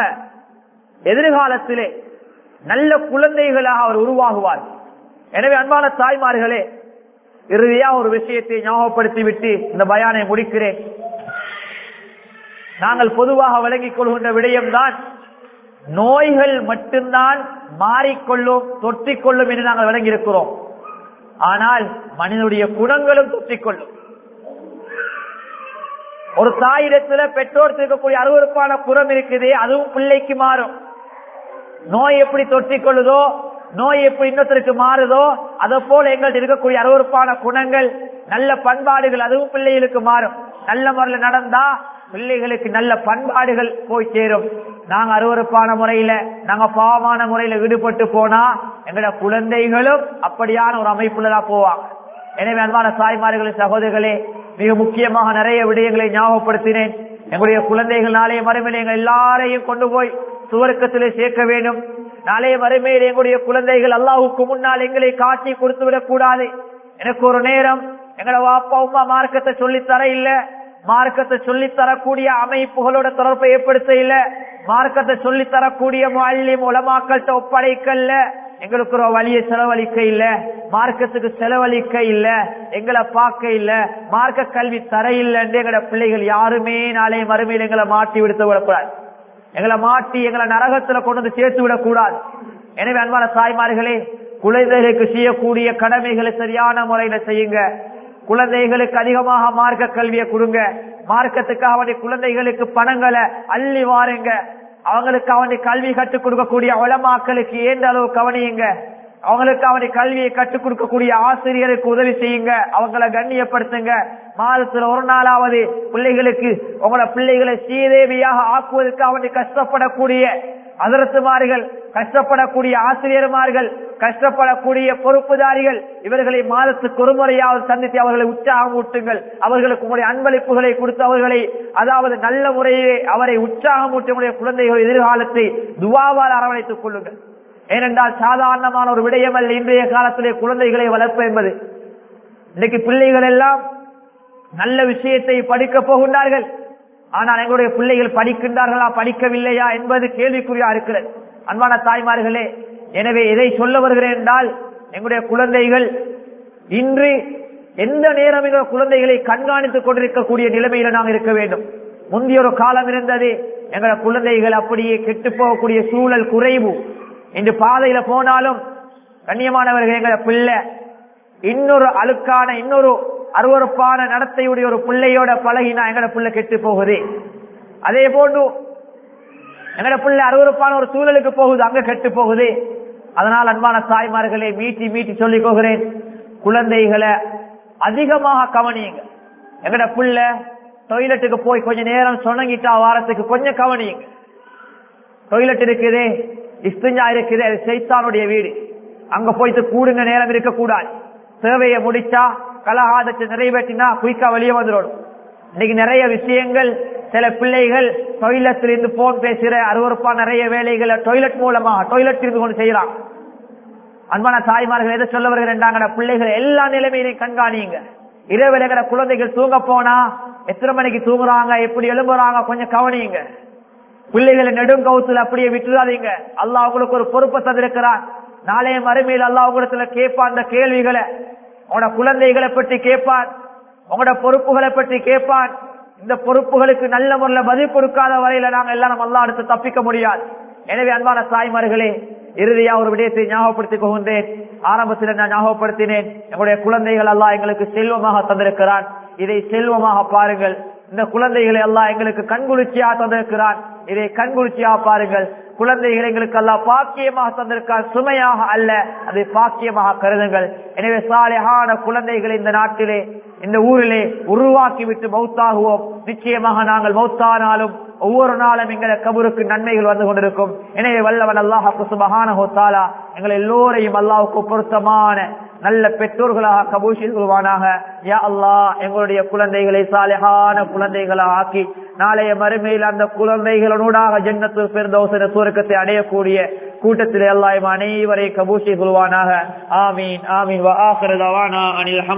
எதிர்காலத்திலே நல்ல குழந்தைகளாக அவர் உருவாகுவார். எனவே அன்பான தாய்மார்களே இறுதியா ஒரு விஷயத்தை ஞாபகப்படுத்தி விட்டு இந்த பயானை முடிக்கிறேன். நாங்கள் பொதுவாக விளங்கிக் கொள்கின்ற விடயம்தான் நோய்கள் மட்டும்தான் மாறிக்கொள்ளும் தொற்றிக்கொள்ளும் என்று நாங்கள் விளங்கி இருக்கிறோம் ஆனால் மனிதனுடைய குணங்களும் தொற்றிக்கொள்ளும். ஒரு தாயிடத்துல பெற்றோர் இருக்கக்கூடிய அருவறுப்பான குணம் இருக்குது அதுவும் பிள்ளைக்கு மாறும். நோய் எப்படி தொற்றிக்கொள்ளுதோ நோய் எப்படி இன்னொருத்தருக்கு மாறுதோ அதை போல எங்கள்கிட்ட இருக்கக்கூடிய அருவறுப்பான குணங்கள் நல்ல பண்பாடுகள் அதுவும் பிள்ளைகளுக்கு மாறும். நல்ல முறையில் நடந்தா பிள்ளைகளுக்கு நல்ல பண்பாடுகள் போய் சேரும். நாங்க அருவறுப்பான முறையில நாங்க பாவமான முறையில ஈடுபட்டு போனா எங்களோட குழந்தைகளும் அப்படியான ஒரு அமைப்புலதான் போவாங்க. எனவே அன்பான சாய்மார்களே சகோதரர்களே மிக முக்கியமாக நிறைய விடயங்களை ஞாபகப்படுத்தினேன். எங்களுடைய குழந்தைகள் நாளைய மறுமையில் எங்கள் எல்லாரையும் கொண்டு போய் சுவர்க்கத்திலே சேர்க்க வேண்டும். நாளைய மறுமையில் எங்களுடைய குழந்தைகள் அல்லாவுக்கு முன்னால் எங்களை காட்சி கொடுத்து விடக் கூடாது எனக்கு ஒரு நேரம் எங்களோட வாப்பா உமா மார்க்கத்தை சொல்லித்தர தர இல்ல. மார்க்கத்தை சொல்லித்தரக்கூடிய அமைப்புகளோட தொடர்பை ஏற்படுத்த இல்ல. மார்க்கத்தை சொல்லித்தரக்கூடிய தரக்கூடிய மாலிம் உலமாக்கள்கிட்ட ஒப்படைக்கல்ல. எங்களுக்கு ஒரு வழியை செலவழிக்க இல்ல. மார்க்கத்துக்கு செலவழிக்க இல்ல. எங்களை பார்க்க இல்ல. மார்க்க கல்வி தர இல்லைன்னு எங்களோட பிள்ளைகள் யாருமே நாளை மறுமையில் எங்களை மாட்டி விடுத்து விடக்கூடாது. எங்களை மாட்டி எங்களை நரகத்துல கொண்டு வந்து சேர்த்து விடக்கூடாது. எனவே அன்பான தாய்மார்களே குழந்தைகளுக்கு செய்யக்கூடிய கடமைகளை சரியான முறையில செய்யுங்க. குழந்தைகளுக்கு அதிகமாக மார்க்க கல்வியை கொடுங்க. மார்க்கத்துக்காக அவனுடைய குழந்தைகளுக்கு பணங்களை அள்ளி வாருங்க. அவங்களுக்கு அவனுடைய கல்வி கற்றுக் கொடுக்கக்கூடிய உளமாக்களுக்கு ஏந்த அளவு கவனியுங்க. அவங்களுக்கு அவனை கல்வியை கற்றுக் கொடுக்கக்கூடிய ஆசிரியருக்கு உதவி செய்யுங்க. அவங்கள கண்ணியப்படுத்துங்க. மாதத்துல ஒரு நாளாவது பிள்ளைகளுக்கு உங்களோட பிள்ளைகளை சீதேவியாக ஆக்குவதற்கு அவனை கஷ்டப்படக்கூடிய அதிரத்துமார்கள் கஷ்டப்படக்கூடிய ஆசிரியர்மார்கள் கஷ்டப்படக்கூடிய பொறுப்புதாரிகள் இவர்களை மாதத்துக்கு ஒரு முறையாவது சந்தித்து அவர்களை உற்சாகம் ஊட்டுங்கள். அவர்களுக்கு உங்களுடைய அன்பளிப்புகளை கொடுத்து அவர்களை அதாவது நல்ல முறையிலே அவரை உற்சாகம் ஊட்டி உங்களுடைய குழந்தைகள் எதிர்காலத்தை துவாவால் அரவணைத்துக் கொள்ளுங்கள். ஏனென்றால் சாதாரணமான ஒரு விடயம் அல்ல இன்றைய காலத்திலே குழந்தைகளை வளர்ப்பு என்பது. இன்னைக்கு பிள்ளைகள் எல்லாம் நல்ல விஷயத்தை படிக்க போகின்றார்கள். ஆனால் எங்களுடைய பிள்ளைகள் படிக்கின்றார்களா படிக்கவில்லையா என்பது கேள்விக்குறியா இருக்கிறது. அன்பான தாய்மார்களே எனவே இதை சொல்ல வருகிறேன் என்றால் எங்களுடைய குழந்தைகள் இன்று எந்த நேரம் குழந்தைகளை கண்காணித்துக் கொண்டிருக்கக்கூடிய நிலைமையில நாம் இருக்க வேண்டும். முந்தைய ஒரு காலம் இருந்தது எங்களோட குழந்தைகள் அப்படியே கெட்டு போகக்கூடிய சூழல் குறைவு. இன்று பாதையில போனாலும் கண்ணியமானவர்கள் எங்களை பிள்ளை. இன்னொரு அழுக்கான இன்னொரு அருவறுப்பான நடத்தையுடைய ஒரு பிள்ளையோட பழகினா எங்கட பிள்ளை கெட்டு போகுது. அதே போன்று எங்கட பிள்ளை அருவறுப்பான ஒரு சூழலுக்கு போகுது அங்க கெட்டு போகுது. அதனால் அன்பான தாய்மார்களை மீட்டி மீட்டி சொல்லிக் போகிறேன் குழந்தைகளை அதிகமாக கவனியுங்க. எங்கட பிள்ளை டொய்லெட்டுக்கு போய் கொஞ்ச நேரம் சொன்னங்கிட்டா வாரத்துக்கு கொஞ்சம் கவனியுங்க. டொய்லெட் இருக்குது இஸ்திஞ்சா இருக்குது அது சைத்தானுடைய வீடு. அங்க போயிட்டு கூடுங்க நேரம் இருக்கக்கூடாது. சேவையை முடிச்சா கலகாதத்தை நிறைவேற்றினா குயிக்கா வெளியே வந்துடும் இன்னைக்கு நிறைய விஷயங்கள் சில பிள்ளைகள் டொய்லெட்ல இருந்து போன் பேசுற அருவறுப்பா நிறைய வேலைகளை டொய்லெட் மூலமா டொய்லெட் இருந்து கொண்டு செய்யலாம். அன்பான தாய்மார்கள் எதை சொல்ல வருகிறாங்க பிள்ளைகள் எல்லா நிலைமையிலையும் கண்காணிங்க இரவு குழந்தைகள் தூங்க போனா எத்தனை மணிக்கு தூங்குறாங்க எப்படி எழும்புறாங்க கொஞ்சம் கவனியுங்க. பிள்ளைகளை நெடுங்கவுத்துல அப்படியே விட்டுறாதீங்க. அல்லா உங்களுக்கு ஒரு பொறுப்பை தந்திருக்கிறான். நாளைய மறுமையில் அல்லாஹ் உங்களிடத்துல கேட்பான் அந்த கேள்விகளை. உங்களோட குழந்தைகளை பற்றி கேட்பான். உங்களோட பொறுப்புகளை பற்றி கேட்பான். இந்த பொறுப்புகளுக்கு நல்ல முறையில் பதில் கொடுக்காத வரையில நாங்க எல்லாம் அல்லா அடுத்து தப்பிக்க முடியாது. எனவே அன்பான தாய்மார்களே இறுதியா ஒரு விடயத்தை ஞாபகப்படுத்திக் கொண்டேன் ஆரம்பத்தில் நான் ஞாபகப்படுத்தினேன். எங்களுடைய குழந்தைகள் எல்லாம் எங்களுக்கு செல்வமாக தந்திருக்கிறான். இதை செல்வமாக பாருங்கள். இந்த குழந்தைகளை எல்லாம் எங்களுக்கு கண்குளிர்ச்சியா தந்திருக்கிறான். இதை கண்குளிர்ச்சியா பாருங்கள். குழந்தைகள் எங்களுக்கு எல்லாம் பாக்கியமாக தந்திருக்கார் சுமையாக அல்ல அதை பாக்கியமாக கருதுங்கள். எனவே சாலையான குழந்தைகளை இந்த நாட்டிலே இந்த ஊரிலே உருவாக்கி விட்டு மௌத்தாகுவோம். நிச்சயமாக நாங்கள் மௌத்தானாலும் ஒவ்வொரு நாளும் எங்களை கபருக்கு நன்மைகள் வந்து கொண்டிருக்கும். எனவே வல்லவன் அல்லாஹ் சுபகான ஹோத்தாலா எங்களை எல்லோரையும் அல்லாவுக்கு பொருத்தமான நல்ல பெற்றோர்களாக கபூஷில் யா அல்லா எங்களுடைய குழந்தைகளை சாலையான குழந்தைகளாக ஆக்கி நாளைய மறுமையில் அந்த குழந்தைகளோடாக ஜன்னத்து பெருந்தோசன சூரக்கத்தை அடையக்கூடிய கூட்டத்தில் எல்லாயும் அனைவரை கபூஷி சொல்வானாக ஆமீன் ஆமீன்.